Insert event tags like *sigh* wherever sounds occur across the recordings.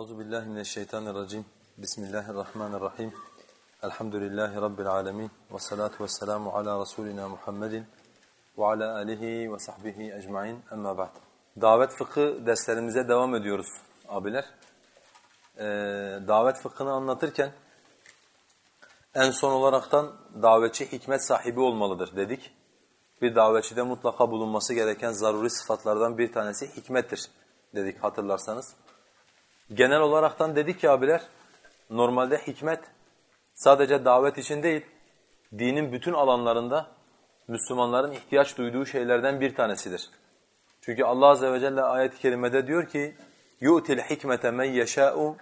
Euzu billahi mineşşeytanirracim. Bismillahirrahmanirrahim. Elhamdülillahi rabbil alamin ve salatu vesselamu ala rasulina Muhammedin ve ala alihi ve sahbihi ecmaîn. Amma ba'd. Davet fıkı derslerimize devam ediyoruz abiler. Ee, davet fıkhını anlatırken en son olaraktan davetçi hikmet sahibi olmalıdır dedik. Bir davetçide mutlaka bulunması gereken zaruri sıfatlardan bir tanesi hikmettir dedik hatırlarsanız. Genel olaraktan dedik ki abiler, normalde hikmet sadece davet için değil, dinin bütün alanlarında Müslümanların ihtiyaç duyduğu şeylerden bir tanesidir. Çünkü Allah azze ve celle ayet-i kerimede diyor ki: "Yu'til hikmete men yeşa'u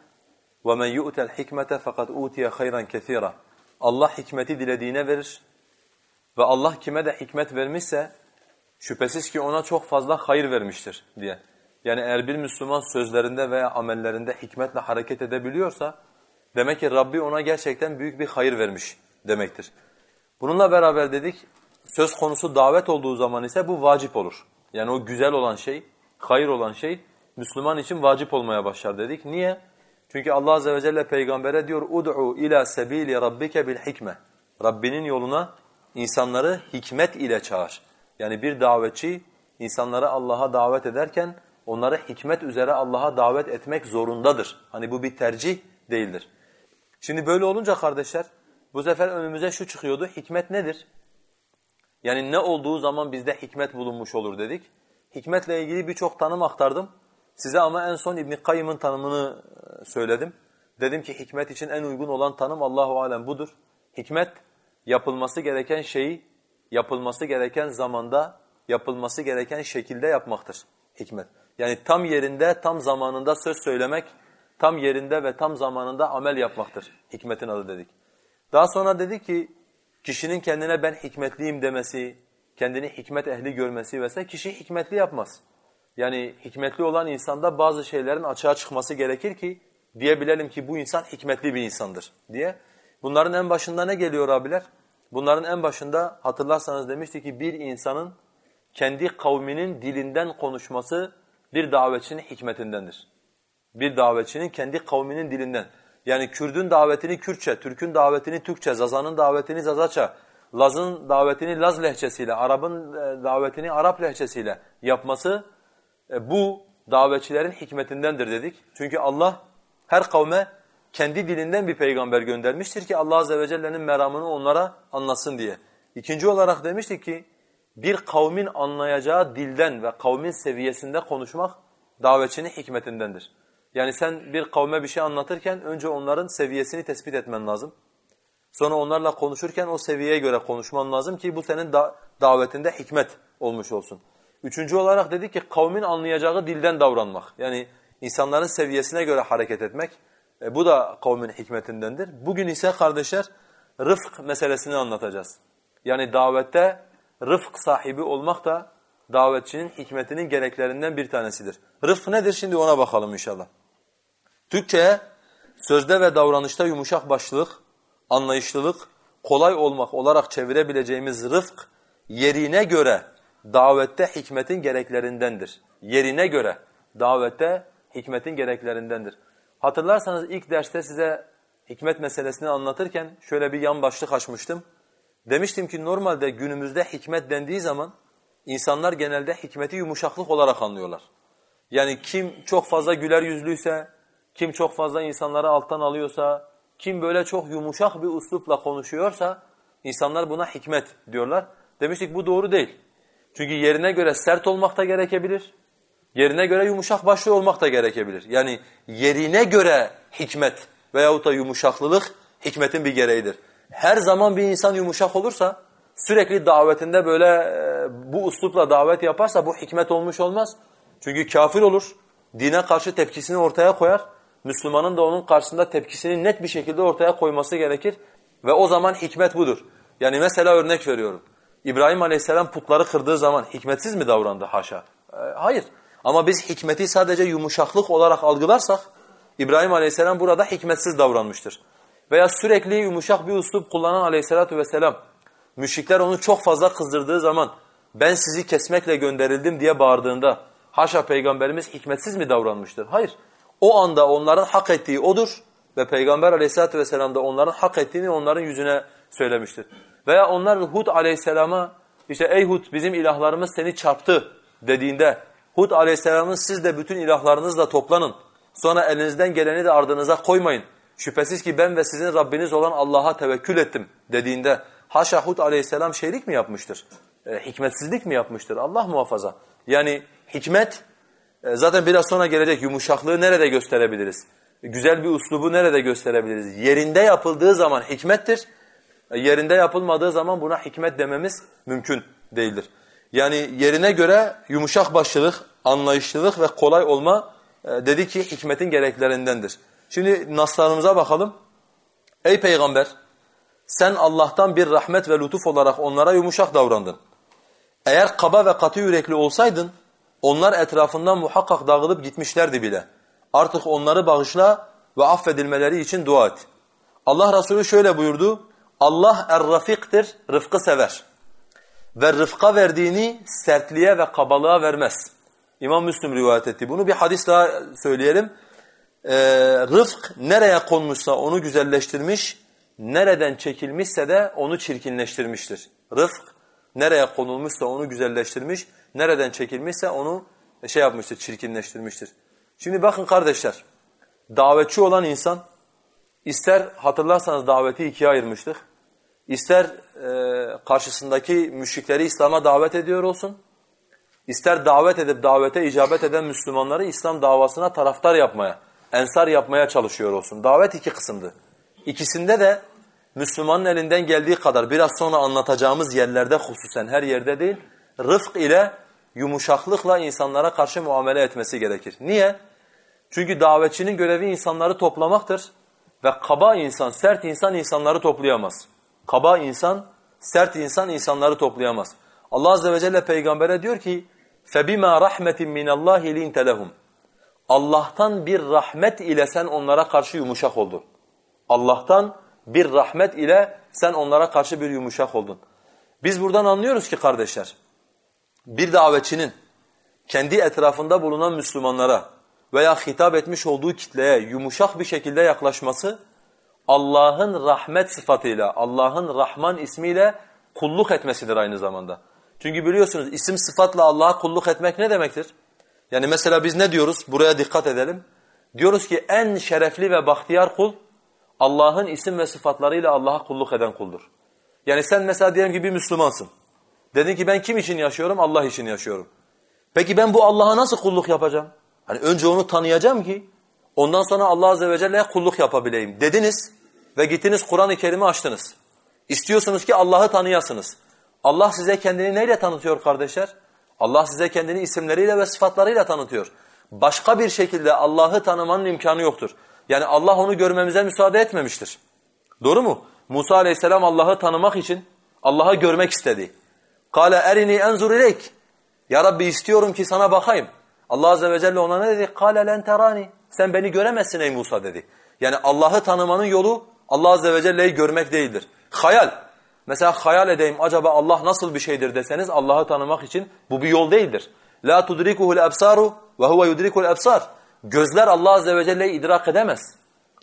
ve men yu'tel hikmete fakat utiye hayran kesira." Allah hikmeti dilediğine verir ve Allah kime de hikmet vermişse şüphesiz ki ona çok fazla hayır vermiştir diye. Yani eğer bir Müslüman sözlerinde veya amellerinde hikmetle hareket edebiliyorsa demek ki Rabbi ona gerçekten büyük bir hayır vermiş demektir. Bununla beraber dedik söz konusu davet olduğu zaman ise bu vacip olur. Yani o güzel olan şey, hayır olan şey Müslüman için vacip olmaya başlar dedik. Niye? Çünkü Allah azze ve celle peygambere diyor ud'u ila sebili rabbike bil hikme. Rabbinin yoluna insanları hikmet ile çağır. Yani bir davetçi insanları Allah'a davet ederken onları hikmet üzere Allah'a davet etmek zorundadır. Hani bu bir tercih değildir. Şimdi böyle olunca kardeşler bu sefer önümüze şu çıkıyordu. Hikmet nedir? Yani ne olduğu zaman bizde hikmet bulunmuş olur dedik. Hikmetle ilgili birçok tanım aktardım. Size ama en son İbn Kayyım'ın tanımını e, söyledim. Dedim ki hikmet için en uygun olan tanım Allahu alem budur. Hikmet yapılması gereken şeyi yapılması gereken zamanda, yapılması gereken şekilde yapmaktır. Hikmet. Yani tam yerinde, tam zamanında söz söylemek, tam yerinde ve tam zamanında amel yapmaktır. Hikmetin adı dedik. Daha sonra dedi ki kişinin kendine ben hikmetliyim demesi, kendini hikmet ehli görmesi vesaire kişi hikmetli yapmaz. Yani hikmetli olan insanda bazı şeylerin açığa çıkması gerekir ki diyebilelim ki bu insan hikmetli bir insandır diye. Bunların en başında ne geliyor abiler? Bunların en başında hatırlarsanız demişti ki bir insanın kendi kavminin dilinden konuşması bir davetçinin hikmetindendir. Bir davetçinin kendi kavminin dilinden. Yani Kürdün davetini Kürtçe, Türk'ün davetini Türkçe, Zaza'nın davetini Zazaça, Laz'ın davetini Laz lehçesiyle, Arap'ın e, davetini Arap lehçesiyle yapması e, bu davetçilerin hikmetindendir dedik. Çünkü Allah her kavme kendi dilinden bir peygamber göndermiştir ki Allah azze ve celle'nin meramını onlara anlasın diye. İkinci olarak demiştik ki bir kavmin anlayacağı dilden ve kavmin seviyesinde konuşmak davetçinin hikmetindendir. Yani sen bir kavme bir şey anlatırken önce onların seviyesini tespit etmen lazım. Sonra onlarla konuşurken o seviyeye göre konuşman lazım ki bu senin da davetinde hikmet olmuş olsun. Üçüncü olarak dedik ki kavmin anlayacağı dilden davranmak. Yani insanların seviyesine göre hareket etmek. E, bu da kavmin hikmetindendir. Bugün ise kardeşler rıfk meselesini anlatacağız. Yani davette rıfk sahibi olmak da davetçinin hikmetinin gereklerinden bir tanesidir. Rıfk nedir şimdi ona bakalım inşallah. Türkçe'ye sözde ve davranışta yumuşak başlılık, anlayışlılık, kolay olmak olarak çevirebileceğimiz rıfk yerine göre davette hikmetin gereklerindendir. Yerine göre davette hikmetin gereklerindendir. Hatırlarsanız ilk derste size hikmet meselesini anlatırken şöyle bir yan başlık açmıştım. Demiştim ki normalde günümüzde hikmet dendiği zaman insanlar genelde hikmeti yumuşaklık olarak anlıyorlar. Yani kim çok fazla güler yüzlüyse, kim çok fazla insanları alttan alıyorsa, kim böyle çok yumuşak bir üslupla konuşuyorsa insanlar buna hikmet diyorlar. Demiştik bu doğru değil. Çünkü yerine göre sert olmak da gerekebilir. Yerine göre yumuşak başlı olmak da gerekebilir. Yani yerine göre hikmet veyahut da yumuşaklılık hikmetin bir gereğidir. Her zaman bir insan yumuşak olursa, sürekli davetinde böyle e, bu uslupla davet yaparsa bu hikmet olmuş olmaz. Çünkü kafir olur, dine karşı tepkisini ortaya koyar. Müslümanın da onun karşısında tepkisini net bir şekilde ortaya koyması gerekir. Ve o zaman hikmet budur. Yani mesela örnek veriyorum. İbrahim Aleyhisselam putları kırdığı zaman hikmetsiz mi davrandı haşa? E, hayır. Ama biz hikmeti sadece yumuşaklık olarak algılarsak İbrahim Aleyhisselam burada hikmetsiz davranmıştır. Veya sürekli yumuşak bir uslup kullanan Aleyhisselatü vesselam müşrikler onu çok fazla kızdırdığı zaman ben sizi kesmekle gönderildim diye bağırdığında haşa peygamberimiz hikmetsiz mi davranmıştır? Hayır. O anda onların hak ettiği odur ve Peygamber aleyhissalatu vesselam da onların hak ettiğini onların yüzüne söylemiştir. Veya onlar Hud aleyhisselama işte ey Hud bizim ilahlarımız seni çarptı dediğinde Hud aleyhisselamın siz de bütün ilahlarınızla toplanın. Sonra elinizden geleni de ardınıza koymayın. Şüphesiz ki ben ve sizin Rabbiniz olan Allah'a tevekkül ettim dediğinde haşa Hud aleyhisselam şeylik mi yapmıştır? E, hikmetsizlik mi yapmıştır? Allah muhafaza. Yani hikmet e, zaten biraz sonra gelecek yumuşaklığı nerede gösterebiliriz? Güzel bir uslubu nerede gösterebiliriz? Yerinde yapıldığı zaman hikmettir. E, yerinde yapılmadığı zaman buna hikmet dememiz mümkün değildir. Yani yerine göre yumuşak başlılık, anlayışlılık ve kolay olma e, dedi ki hikmetin gereklerindendir. Şimdi naslarımıza bakalım. Ey peygamber sen Allah'tan bir rahmet ve lütuf olarak onlara yumuşak davrandın. Eğer kaba ve katı yürekli olsaydın onlar etrafından muhakkak dağılıp gitmişlerdi bile. Artık onları bağışla ve affedilmeleri için dua et. Allah Resulü şöyle buyurdu. Allah er-rafiktir, rıfkı sever. Ve rıfka verdiğini sertliğe ve kabalığa vermez. İmam Müslim rivayet etti. Bunu bir hadis daha söyleyelim. Ee, rıfk nereye konmuşsa onu güzelleştirmiş, nereden çekilmişse de onu çirkinleştirmiştir. Rıfk nereye konulmuşsa onu güzelleştirmiş, nereden çekilmişse onu şey yapmıştır, çirkinleştirmiştir. Şimdi bakın kardeşler, davetçi olan insan, ister hatırlarsanız daveti ikiye ayırmıştık, ister e, karşısındaki müşrikleri İslam'a davet ediyor olsun, ister davet edip davete icabet eden Müslümanları İslam davasına taraftar yapmaya, ensar yapmaya çalışıyor olsun. Davet iki kısımdı. İkisinde de Müslümanın elinden geldiği kadar biraz sonra anlatacağımız yerlerde hususen her yerde değil, rıfk ile yumuşaklıkla insanlara karşı muamele etmesi gerekir. Niye? Çünkü davetçinin görevi insanları toplamaktır ve kaba insan, sert insan insanları toplayamaz. Kaba insan, sert insan insanları toplayamaz. Allah azze ve celle peygambere diyor ki: "Febima rahmetin minallahi linte lehum." Allah'tan bir rahmet ile sen onlara karşı yumuşak oldun. Allah'tan bir rahmet ile sen onlara karşı bir yumuşak oldun. Biz buradan anlıyoruz ki kardeşler, bir davetçinin kendi etrafında bulunan Müslümanlara veya hitap etmiş olduğu kitleye yumuşak bir şekilde yaklaşması, Allah'ın rahmet sıfatıyla, Allah'ın Rahman ismiyle kulluk etmesidir aynı zamanda. Çünkü biliyorsunuz isim sıfatla Allah'a kulluk etmek ne demektir? Yani mesela biz ne diyoruz? Buraya dikkat edelim. Diyoruz ki en şerefli ve bahtiyar kul Allah'ın isim ve sıfatlarıyla Allah'a kulluk eden kuldur. Yani sen mesela diyelim ki bir Müslümansın. Dedin ki ben kim için yaşıyorum? Allah için yaşıyorum. Peki ben bu Allah'a nasıl kulluk yapacağım? Hani önce onu tanıyacağım ki ondan sonra Allah azze ve celle'ye kulluk yapabileyim dediniz ve gittiniz Kur'an-ı Kerim'i açtınız. İstiyorsunuz ki Allah'ı tanıyasınız. Allah size kendini neyle tanıtıyor kardeşler? Allah size kendini isimleriyle ve sıfatlarıyla tanıtıyor. Başka bir şekilde Allah'ı tanımanın imkanı yoktur. Yani Allah onu görmemize müsaade etmemiştir. Doğru mu? Musa aleyhisselam Allah'ı tanımak için Allah'ı görmek istedi. Kale erini enzur ileyk. Ya Rabbi istiyorum ki sana bakayım. Allah azze ve celle ona ne dedi? Kale len terani. Sen beni göremezsin ey Musa dedi. Yani Allah'ı tanımanın yolu Allah azze ve celle'yi görmek değildir. Hayal. Mesela hayal edeyim acaba Allah nasıl bir şeydir deseniz Allah'ı tanımak için bu bir yol değildir. La tudrikuhu'l ebsaru ve huve yudriku'l ebsar. Gözler Allah azze ve celle'yi idrak edemez.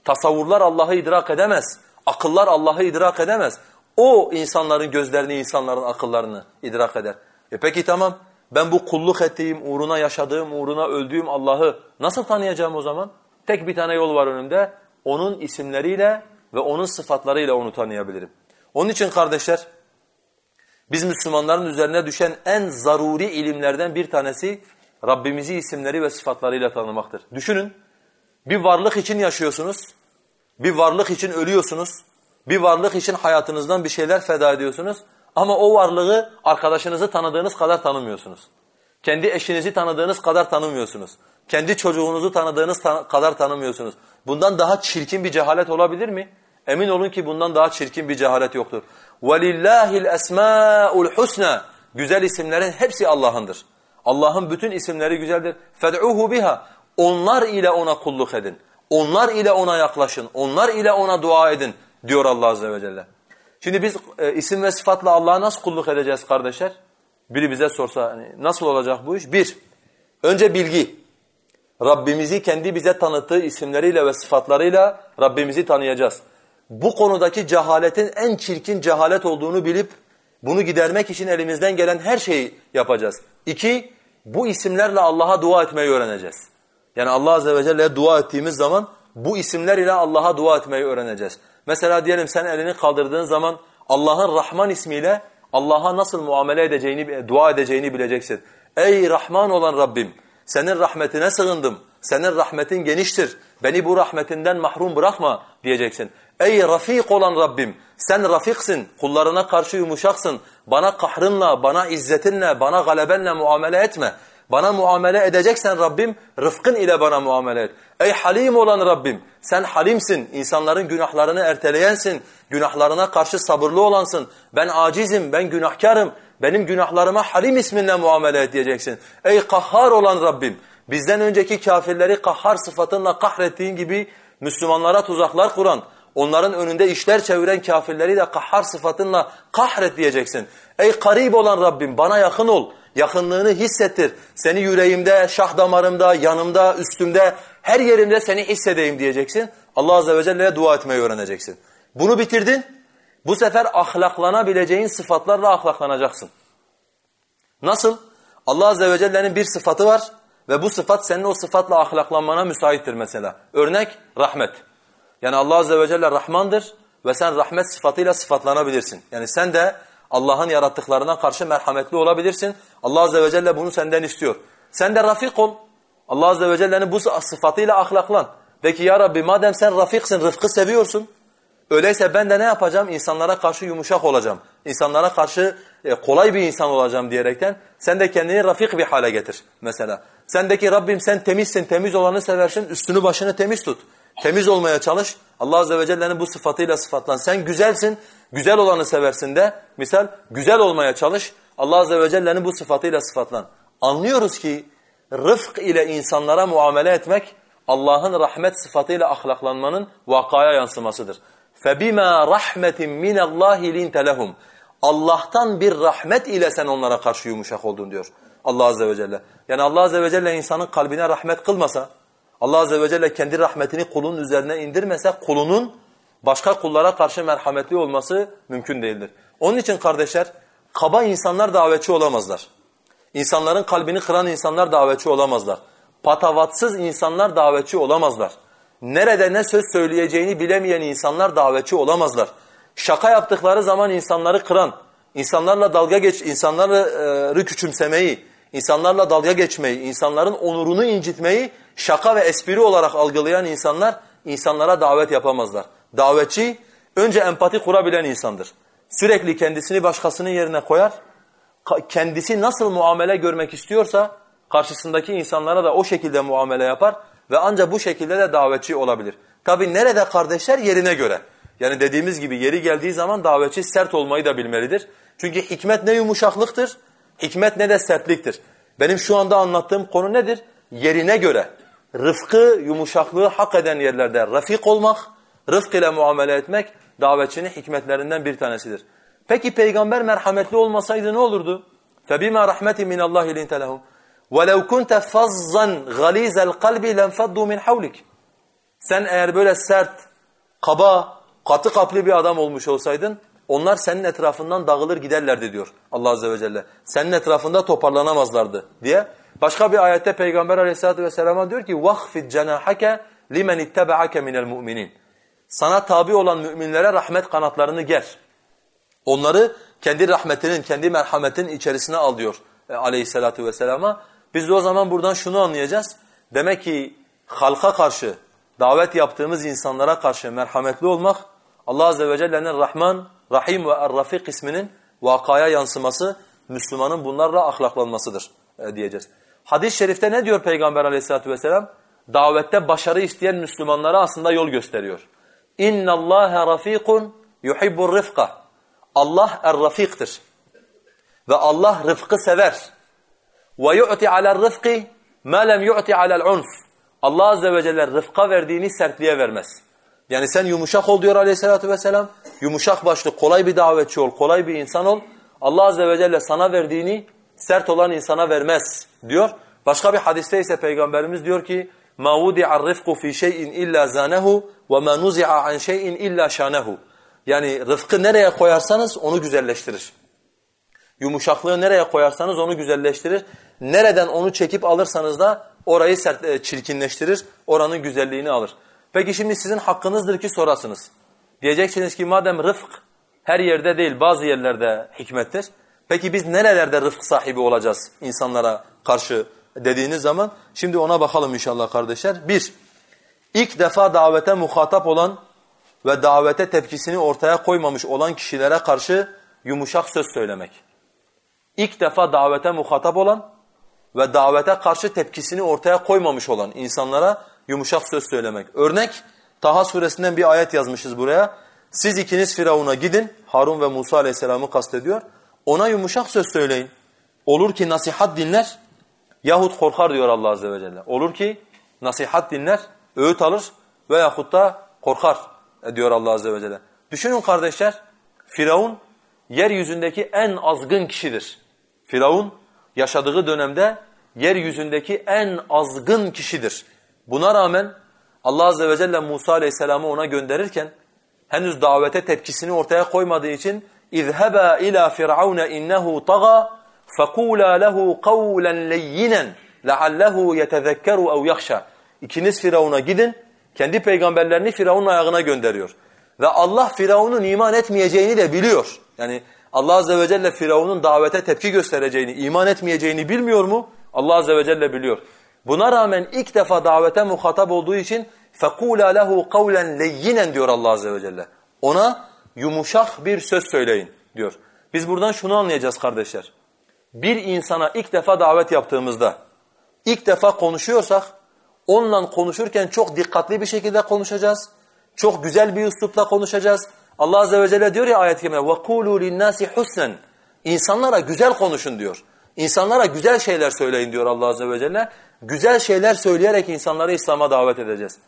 Tasavvurlar Allah'ı idrak edemez. Akıllar Allah'ı idrak edemez. O insanların gözlerini, insanların akıllarını idrak eder. E peki tamam ben bu kulluk ettiğim, uğruna yaşadığım, uğruna öldüğüm Allah'ı nasıl tanıyacağım o zaman? Tek bir tane yol var önümde. Onun isimleriyle ve onun sıfatlarıyla onu tanıyabilirim. Onun için kardeşler biz Müslümanların üzerine düşen en zaruri ilimlerden bir tanesi Rabbimizi isimleri ve sıfatlarıyla tanımaktır. Düşünün, bir varlık için yaşıyorsunuz, bir varlık için ölüyorsunuz, bir varlık için hayatınızdan bir şeyler feda ediyorsunuz ama o varlığı arkadaşınızı tanıdığınız kadar tanımıyorsunuz. Kendi eşinizi tanıdığınız kadar tanımıyorsunuz. Kendi çocuğunuzu tanıdığınız ta kadar tanımıyorsunuz. Bundan daha çirkin bir cehalet olabilir mi? Emin olun ki bundan daha çirkin bir cehalet yoktur. وَلِلَّهِ الْأَسْمَاءُ الْحُسْنَى Güzel isimlerin hepsi Allah'ındır. Allah'ın bütün isimleri güzeldir. فَدْعُوهُ biha. Onlar ile ona kulluk edin. Onlar ile ona yaklaşın. Onlar ile ona dua edin diyor Allah Azze ve Celle. Şimdi biz e, isim ve sıfatla Allah'a nasıl kulluk edeceğiz kardeşler? Biri bize sorsa hani nasıl olacak bu iş? Bir, önce bilgi. Rabbimizi kendi bize tanıttığı isimleriyle ve sıfatlarıyla Rabbimizi tanıyacağız. Bu konudaki cehaletin en çirkin cehalet olduğunu bilip bunu gidermek için elimizden gelen her şeyi yapacağız. İki, bu isimlerle Allah'a dua etmeyi öğreneceğiz. Yani Allah Azze ve Celle'ye dua ettiğimiz zaman bu isimler ile Allah'a dua etmeyi öğreneceğiz. Mesela diyelim sen elini kaldırdığın zaman Allah'ın Rahman ismiyle Allah'a nasıl muamele edeceğini, dua edeceğini bileceksin. Ey Rahman olan Rabbim, senin rahmetine sığındım, senin rahmetin geniştir, beni bu rahmetinden mahrum bırakma diyeceksin. Ey Rafik olan Rabbim, sen rafiksin, kullarına karşı yumuşaksın, bana kahrınla, bana izzetinle, bana galebenle muamele etme. Bana muamele edeceksen Rabbim, rıfkın ile bana muamele et. Ey halim olan Rabbim, sen halimsin, insanların günahlarını erteleyensin, günahlarına karşı sabırlı olansın. Ben acizim, ben günahkarım, benim günahlarıma halim isminle muamele et diyeceksin. Ey kahhar olan Rabbim, bizden önceki kafirleri kahhar sıfatınla kahrettiğin gibi Müslümanlara tuzaklar kuran, onların önünde işler çeviren kafirleri de kahhar sıfatınla kahret diyeceksin. Ey karib olan Rabbim bana yakın ol, yakınlığını hissettir. Seni yüreğimde, şah damarımda, yanımda, üstümde, her yerimde seni hissedeyim diyeceksin. Allah Azze ve Celle'ye dua etmeyi öğreneceksin. Bunu bitirdin, bu sefer ahlaklanabileceğin sıfatlarla ahlaklanacaksın. Nasıl? Allah Azze ve Celle'nin bir sıfatı var ve bu sıfat senin o sıfatla ahlaklanmana müsaittir mesela. Örnek rahmet. Yani Allah Azze ve Celle Rahmandır ve sen rahmet sıfatıyla sıfatlanabilirsin. Yani sen de Allah'ın yarattıklarına karşı merhametli olabilirsin. Allah Azze ve Celle bunu senden istiyor. Sen de rafik ol. Allah Azze ve Celle'nin bu sıfatıyla ahlaklan. Peki ya Rabbi madem sen rafiksin, rıfkı seviyorsun. Öyleyse ben de ne yapacağım? İnsanlara karşı yumuşak olacağım. İnsanlara karşı e, kolay bir insan olacağım diyerekten sen de kendini rafik bir hale getir mesela. Sendeki Rabbim sen temizsin, temiz olanı seversin, üstünü başını temiz tut. Temiz olmaya çalış. Allah Azze ve Celle'nin bu sıfatıyla sıfatlan. Sen güzelsin, güzel olanı seversin de. Misal güzel olmaya çalış. Allah Azze ve Celle'nin bu sıfatıyla sıfatlan. Anlıyoruz ki rıfk ile insanlara muamele etmek Allah'ın rahmet sıfatıyla ahlaklanmanın vakaya yansımasıdır. فَبِمَا رَحْمَةٍ مِنَ اللّٰهِ لِنْتَ لَهُمْ Allah'tan bir rahmet ile sen onlara karşı yumuşak oldun diyor Allah Azze ve Celle. Yani Allah Azze ve Celle insanın kalbine rahmet kılmasa, Allah Azze ve Celle kendi rahmetini kulun üzerine indirmese kulunun başka kullara karşı merhametli olması mümkün değildir. Onun için kardeşler kaba insanlar davetçi olamazlar. İnsanların kalbini kıran insanlar davetçi olamazlar. Patavatsız insanlar davetçi olamazlar. Nerede ne söz söyleyeceğini bilemeyen insanlar davetçi olamazlar. Şaka yaptıkları zaman insanları kıran, insanlarla dalga geç, insanları küçümsemeyi, insanlarla dalga geçmeyi, insanların onurunu incitmeyi şaka ve espri olarak algılayan insanlar insanlara davet yapamazlar. Davetçi önce empati kurabilen insandır. Sürekli kendisini başkasının yerine koyar. Kendisi nasıl muamele görmek istiyorsa karşısındaki insanlara da o şekilde muamele yapar ve ancak bu şekilde de davetçi olabilir. Tabi nerede kardeşler yerine göre. Yani dediğimiz gibi yeri geldiği zaman davetçi sert olmayı da bilmelidir. Çünkü hikmet ne yumuşaklıktır, hikmet ne de sertliktir. Benim şu anda anlattığım konu nedir? Yerine göre rıfkı, yumuşaklığı hak eden yerlerde rafik olmak, rıfk ile muamele etmek davetçinin hikmetlerinden bir tanesidir. Peki peygamber merhametli olmasaydı ne olurdu? فَبِمَا رَحْمَةٍ مِنَ اللّٰهِ لِنْتَ لَهُمْ وَلَوْ كُنْتَ فَظًّا غَلِيزَ الْقَلْبِ لَنْفَضُّوا مِنْ حَوْلِكِ Sen eğer böyle sert, kaba, katı kaplı bir adam olmuş olsaydın, onlar senin etrafından dağılır giderlerdi diyor Allah Azze ve Celle. Senin etrafında toparlanamazlardı diye. Başka bir ayette Peygamber Aleyhisselatü vesselam diyor ki vahfid cenahake limen ittaba'ake minel mu'minin. Sana tabi olan müminlere rahmet kanatlarını ger. Onları kendi rahmetinin, kendi merhametin içerisine al diyor e, Aleyhisselatü vesselama. Biz de o zaman buradan şunu anlayacağız. Demek ki halka karşı, davet yaptığımız insanlara karşı merhametli olmak, Allah Azze ve Celle'nin Rahman, Rahim ve Er-Rafik isminin vakaya yansıması, Müslümanın bunlarla ahlaklanmasıdır e, diyeceğiz. Hadis-i şerifte ne diyor Peygamber aleyhissalatu vesselam? Davette başarı isteyen Müslümanlara aslında yol gösteriyor. اِنَّ اللّٰهَ رَف۪يقٌ يُحِبُّ الرِّفْقَ Allah er-rafiktir. Ve Allah rıfkı sever. وَيُعْتِ عَلَى الرِّفْقِ مَا لَمْ يُعْتِ عَلَى الْعُنْفِ Allah Azze ve Celle rıfka verdiğini sertliğe vermez. Yani sen yumuşak ol diyor aleyhissalatü vesselam. Yumuşak başlı, kolay bir davetçi ol, kolay bir insan ol. Allah Azze ve Celle sana verdiğini sert olan insana vermez diyor. Başka bir hadiste ise Peygamberimiz diyor ki مَا وُدِعَ الرِّفْقُ فِي شَيْءٍ إِلَّا زَانَهُ وَمَا نُزِعَ عَنْ شَيْءٍ إِلَّا شَانَهُ Yani rıfkı nereye koyarsanız onu güzelleştirir. Yumuşaklığı nereye koyarsanız onu güzelleştirir. Nereden onu çekip alırsanız da orayı sert, e, çirkinleştirir, oranın güzelliğini alır. Peki şimdi sizin hakkınızdır ki sorasınız. Diyeceksiniz ki madem rıfk her yerde değil bazı yerlerde hikmettir. Peki biz nerelerde rıfk sahibi olacağız insanlara karşı dediğiniz zaman şimdi ona bakalım inşallah kardeşler. Bir, ilk defa davete muhatap olan ve davete tepkisini ortaya koymamış olan kişilere karşı yumuşak söz söylemek. İlk defa davete muhatap olan ve davete karşı tepkisini ortaya koymamış olan insanlara yumuşak söz söylemek. Örnek Taha suresinden bir ayet yazmışız buraya. Siz ikiniz Firavun'a gidin. Harun ve Musa aleyhisselamı kastediyor. Ona yumuşak söz söyleyin. Olur ki nasihat dinler yahut korkar diyor Allah azze ve celle. Olur ki nasihat dinler, öğüt alır veyahut da korkar diyor Allah azze ve celle. Düşünün kardeşler, Firavun yeryüzündeki en azgın kişidir. Firavun yaşadığı dönemde yeryüzündeki en azgın kişidir. Buna rağmen Allah azze ve celle Musa aleyhisselamı ona gönderirken henüz davete tepkisini ortaya koymadığı için اِذْهَبَا اِلَى فِرْعَوْنَ اِنَّهُ طَغَى فَقُولَا لَهُ قَوْلًا لَيِّنًا لَعَلَّهُ يَتَذَكَّرُ اَوْ يَخْشَى İkiniz Firavun'a gidin, kendi peygamberlerini Firavun'un ayağına gönderiyor. Ve Allah Firavun'un iman etmeyeceğini de biliyor. Yani Allah Azze ve Celle Firavun'un davete tepki göstereceğini, iman etmeyeceğini bilmiyor mu? Allah Azze ve Celle biliyor. Buna rağmen ilk defa davete muhatap olduğu için فَقُولَا لَهُ قَوْلًا لَيِّنًا diyor Allah Azze ve Celle. Ona yumuşak bir söz söyleyin diyor. Biz buradan şunu anlayacağız kardeşler. Bir insana ilk defa davet yaptığımızda, ilk defa konuşuyorsak, onunla konuşurken çok dikkatli bir şekilde konuşacağız. Çok güzel bir üslupla konuşacağız. Allah Azze ve Celle diyor ya ayet-i kerime وَقُولُوا لِلنَّاسِ حُسْنًا İnsanlara güzel konuşun diyor. İnsanlara güzel şeyler söyleyin diyor Allah Azze ve Celle. Güzel şeyler söyleyerek insanları İslam'a davet edeceğiz.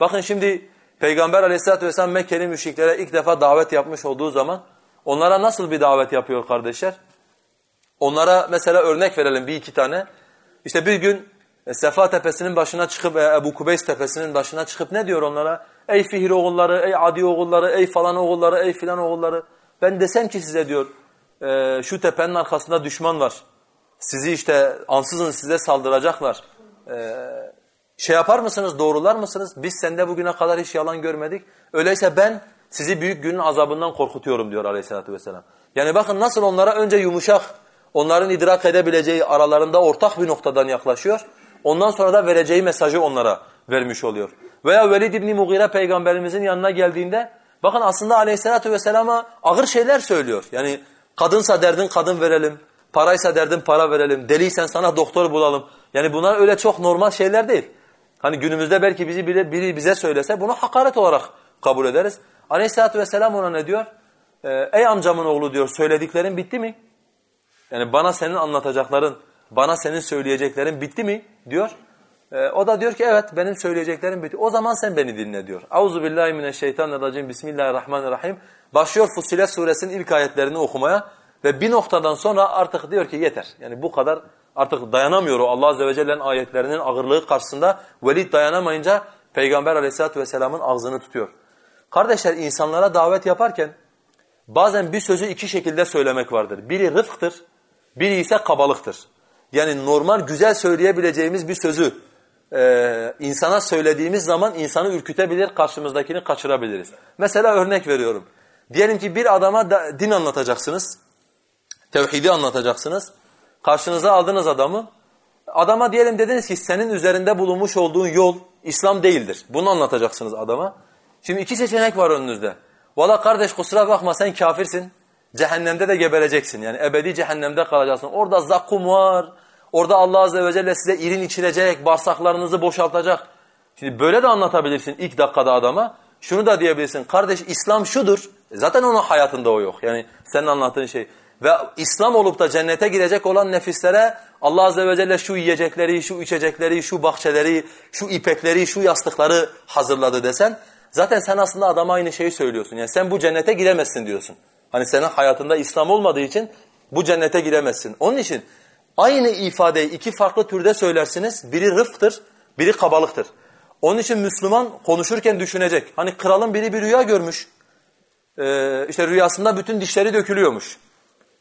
Bakın şimdi Peygamber aleyhissalatü vesselam Mekkeli müşriklere ilk defa davet yapmış olduğu zaman onlara nasıl bir davet yapıyor kardeşler? Onlara mesela örnek verelim bir iki tane. İşte bir gün e, Sefa tepesinin başına çıkıp e, Ebu Kubeys tepesinin başına çıkıp ne diyor onlara? Ey Fihir oğulları, ey Adi oğulları, ey falan oğulları, ey filan oğulları. Ben desem ki size diyor e, şu tepenin arkasında düşman var. Sizi işte ansızın size saldıracaklar. Şey yapar mısınız, doğrular mısınız? Biz sende bugüne kadar hiç yalan görmedik. Öyleyse ben sizi büyük günün azabından korkutuyorum diyor aleyhissalatü vesselam. Yani bakın nasıl onlara önce yumuşak, onların idrak edebileceği aralarında ortak bir noktadan yaklaşıyor. Ondan sonra da vereceği mesajı onlara vermiş oluyor. Veya Velid İbni Mughire peygamberimizin yanına geldiğinde bakın aslında aleyhissalatü vesselama ağır şeyler söylüyor. Yani kadınsa derdin kadın verelim, paraysa derdin para verelim, deliysen sana doktor bulalım. Yani bunlar öyle çok normal şeyler değil. Hani günümüzde belki bizi biri, biri bize söylese bunu hakaret olarak kabul ederiz. Aleyhissalatü vesselam ona ne diyor? Ee, Ey amcamın oğlu diyor söylediklerin bitti mi? Yani bana senin anlatacakların, bana senin söyleyeceklerin bitti mi diyor. Ee, o da diyor ki evet benim söyleyeceklerim bitti. O zaman sen beni dinle diyor. Auzu billahi mineşşeytanirracim. Bismillahirrahmanirrahim. Başlıyor Fussilet suresinin ilk ayetlerini okumaya ve bir noktadan sonra artık diyor ki yeter. Yani bu kadar artık dayanamıyor o Allah azze ve celle'nin ayetlerinin ağırlığı karşısında. Velid dayanamayınca Peygamber aleyhissalatu vesselamın ağzını tutuyor. Kardeşler insanlara davet yaparken bazen bir sözü iki şekilde söylemek vardır. Biri rıfktır, biri ise kabalıktır. Yani normal güzel söyleyebileceğimiz bir sözü e, insana söylediğimiz zaman insanı ürkütebilir, karşımızdakini kaçırabiliriz. Mesela örnek veriyorum. Diyelim ki bir adama da, din anlatacaksınız, tevhidi anlatacaksınız. Karşınıza aldığınız adamı, adama diyelim dediniz ki senin üzerinde bulunmuş olduğun yol İslam değildir. Bunu anlatacaksınız adama. Şimdi iki seçenek var önünüzde. Valla kardeş kusura bakma sen kafirsin. Cehennemde de gebereceksin. Yani ebedi cehennemde kalacaksın. Orada zakkum var. Orada Allah Azze ve Celle size irin içirecek, bağırsaklarınızı boşaltacak. Şimdi böyle de anlatabilirsin ilk dakikada adama. Şunu da diyebilirsin. Kardeş İslam şudur. E zaten onun hayatında o yok. Yani senin anlattığın şey. Ve İslam olup da cennete girecek olan nefislere Allah Azze ve Celle şu yiyecekleri, şu içecekleri, şu bahçeleri, şu ipekleri, şu yastıkları hazırladı desen zaten sen aslında adama aynı şeyi söylüyorsun. Yani sen bu cennete giremezsin diyorsun. Hani senin hayatında İslam olmadığı için bu cennete giremezsin. Onun için Aynı ifadeyi iki farklı türde söylersiniz. Biri rıftır, biri kabalıktır. Onun için Müslüman konuşurken düşünecek. Hani kralın biri bir rüya görmüş. Ee, işte rüyasında bütün dişleri dökülüyormuş.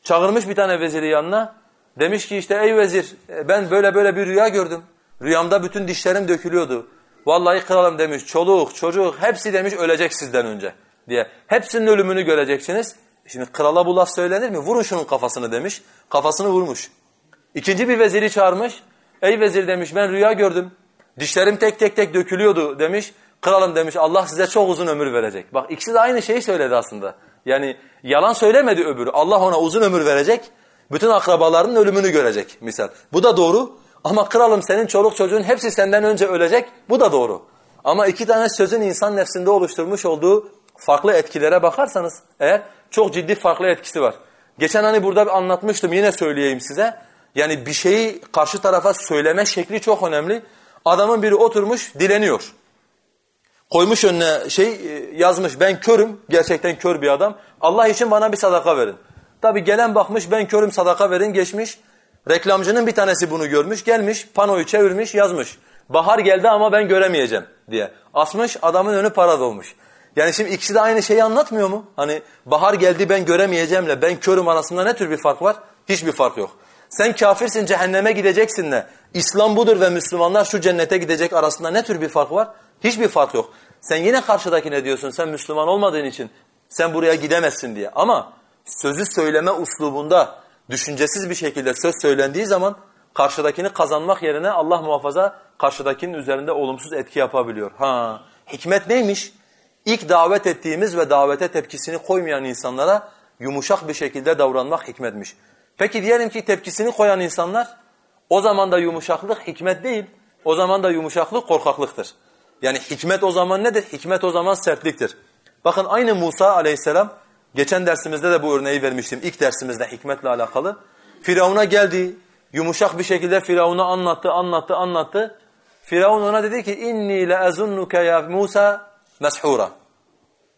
Çağırmış bir tane veziri yanına. Demiş ki işte ey vezir ben böyle böyle bir rüya gördüm. Rüyamda bütün dişlerim dökülüyordu. Vallahi kralım demiş çoluk çocuk hepsi demiş ölecek sizden önce diye. Hepsinin ölümünü göreceksiniz. Şimdi krala bu laf söylenir mi? Vurun şunun kafasını demiş. Kafasını vurmuş. İkinci bir veziri çağırmış. Ey vezir demiş ben rüya gördüm. Dişlerim tek tek tek dökülüyordu demiş. Kralım demiş Allah size çok uzun ömür verecek. Bak ikisi de aynı şeyi söyledi aslında. Yani yalan söylemedi öbürü. Allah ona uzun ömür verecek. Bütün akrabalarının ölümünü görecek misal. Bu da doğru. Ama kralım senin çoluk çocuğun hepsi senden önce ölecek. Bu da doğru. Ama iki tane sözün insan nefsinde oluşturmuş olduğu farklı etkilere bakarsanız eğer çok ciddi farklı etkisi var. Geçen hani burada anlatmıştım yine söyleyeyim size. Yani bir şeyi karşı tarafa söyleme şekli çok önemli. Adamın biri oturmuş dileniyor. Koymuş önüne şey e, yazmış ben körüm gerçekten kör bir adam. Allah için bana bir sadaka verin. Tabi gelen bakmış ben körüm sadaka verin geçmiş. Reklamcının bir tanesi bunu görmüş gelmiş panoyu çevirmiş yazmış. Bahar geldi ama ben göremeyeceğim diye. Asmış adamın önü para dolmuş. Yani şimdi ikisi de aynı şeyi anlatmıyor mu? Hani bahar geldi ben göremeyeceğimle ben körüm arasında ne tür bir fark var? Hiçbir fark yok. Sen kafirsin cehenneme gideceksin ne? İslam budur ve Müslümanlar şu cennete gidecek arasında ne tür bir fark var? Hiçbir fark yok. Sen yine karşıdaki ne diyorsun? Sen Müslüman olmadığın için sen buraya gidemezsin diye. Ama sözü söyleme uslubunda düşüncesiz bir şekilde söz söylendiği zaman karşıdakini kazanmak yerine Allah muhafaza karşıdakinin üzerinde olumsuz etki yapabiliyor. Ha, hikmet neymiş? İlk davet ettiğimiz ve davete tepkisini koymayan insanlara yumuşak bir şekilde davranmak hikmetmiş. Peki diyelim ki tepkisini koyan insanlar o zaman da yumuşaklık hikmet değil. O zaman da yumuşaklık korkaklıktır. Yani hikmet o zaman nedir? Hikmet o zaman sertliktir. Bakın aynı Musa aleyhisselam geçen dersimizde de bu örneği vermiştim. İlk dersimizde hikmetle alakalı. Firavun'a geldi. Yumuşak bir şekilde Firavun'a anlattı, anlattı, anlattı. Firavun ona dedi ki inni la azunnuka ya Musa meshura.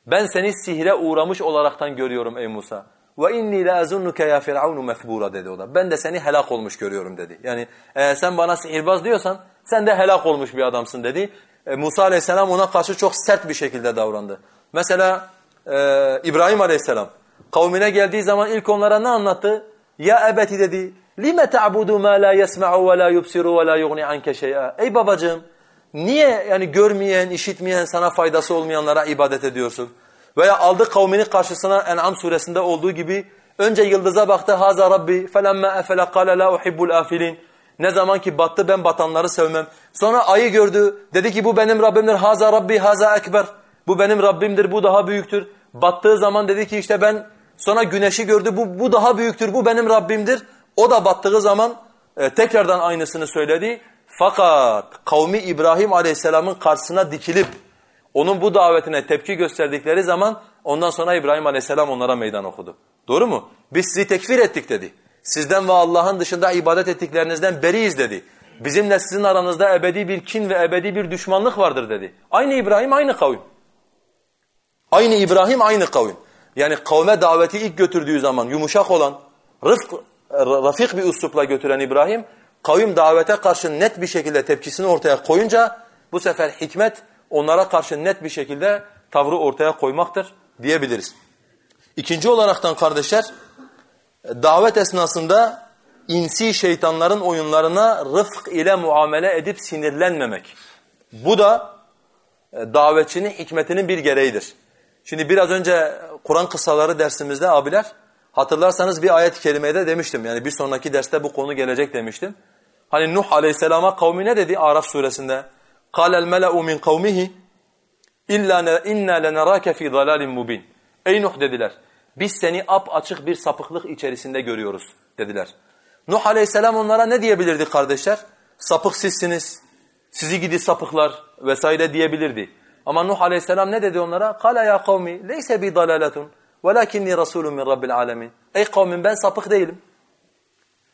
Ben seni sihre uğramış olaraktan görüyorum ey Musa. Ve inni la azunnuka ya Firavun methbura dedi o da. Ben de seni helak olmuş görüyorum dedi. Yani eğer sen bana sihirbaz diyorsan sen de helak olmuş bir adamsın dedi. E, Musa aleyhisselam ona karşı çok sert bir şekilde davrandı. Mesela e, İbrahim aleyhisselam kavmine geldiği zaman ilk onlara ne anlattı? Ya ebeti dedi. Lime ta'budu ma la yesma'u ve la yubsiru ve la yughni anke şey'a. Ey babacığım niye yani görmeyen, işitmeyen, sana faydası olmayanlara ibadet ediyorsun? Veya aldı kavmini karşısına En'am suresinde olduğu gibi önce yıldıza baktı haza rabbi felemma efele kâle la uhibbul afilin. Ne zaman ki battı ben batanları sevmem. Sonra ayı gördü. Dedi ki bu benim Rabbimdir. Haza Rabbi haza ekber. Bu benim Rabbimdir. Bu daha büyüktür. Battığı zaman dedi ki işte ben sonra güneşi gördü. Bu, bu daha büyüktür. Bu benim Rabbimdir. O da battığı zaman e, tekrardan aynısını söyledi. Fakat kavmi İbrahim Aleyhisselam'ın karşısına dikilip onun bu davetine tepki gösterdikleri zaman ondan sonra İbrahim Aleyhisselam onlara meydan okudu. Doğru mu? Biz sizi tekfir ettik dedi. Sizden ve Allah'ın dışında ibadet ettiklerinizden beriyiz dedi. Bizimle sizin aranızda ebedi bir kin ve ebedi bir düşmanlık vardır dedi. Aynı İbrahim aynı kavim. Aynı İbrahim aynı kavim. Yani kavme daveti ilk götürdüğü zaman yumuşak olan, rıfk, rafik bir üslupla götüren İbrahim, kavim davete karşı net bir şekilde tepkisini ortaya koyunca bu sefer hikmet onlara karşı net bir şekilde tavrı ortaya koymaktır diyebiliriz. İkinci olaraktan kardeşler, davet esnasında insi şeytanların oyunlarına rıfk ile muamele edip sinirlenmemek. Bu da e, davetçinin hikmetinin bir gereğidir. Şimdi biraz önce Kur'an kısaları dersimizde abiler hatırlarsanız bir ayet-i kerimede demiştim. Yani bir sonraki derste bu konu gelecek demiştim. Hani Nuh aleyhisselama kavmi ne dedi Araf suresinde? قَالَ الْمَلَأُ مِنْ قَوْمِهِ اِنَّا لَنَرَاكَ ف۪ي ضَلَالٍ مُب۪ينٍ Ey Nuh dediler. Biz seni ap açık bir sapıklık içerisinde görüyoruz dediler. Nuh aleyhisselam onlara ne diyebilirdi kardeşler? Sapık sizsiniz, sizi gidi sapıklar vesaire diyebilirdi. Ama Nuh aleyhisselam ne dedi onlara? Kala ya kavmi leyse bi dalaletun velakinni rasulun min rabbil alemin. Ey kavmim ben sapık değilim.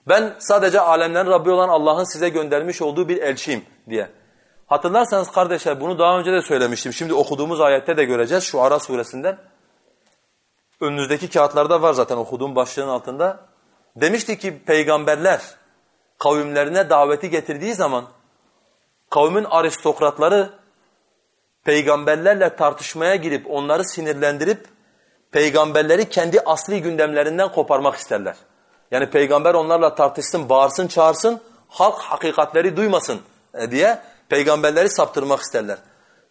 Ben sadece alemlerin Rabbi olan Allah'ın size göndermiş olduğu bir elçiyim diye. Hatırlarsanız kardeşler bunu daha önce de söylemiştim. Şimdi okuduğumuz ayette de göreceğiz şu Ara suresinden. Önünüzdeki kağıtlarda var zaten okuduğum başlığın altında. Demişti ki peygamberler kavimlerine daveti getirdiği zaman kavmin aristokratları peygamberlerle tartışmaya girip onları sinirlendirip peygamberleri kendi asli gündemlerinden koparmak isterler. Yani peygamber onlarla tartışsın, bağırsın, çağırsın, halk hakikatleri duymasın e, diye peygamberleri saptırmak isterler.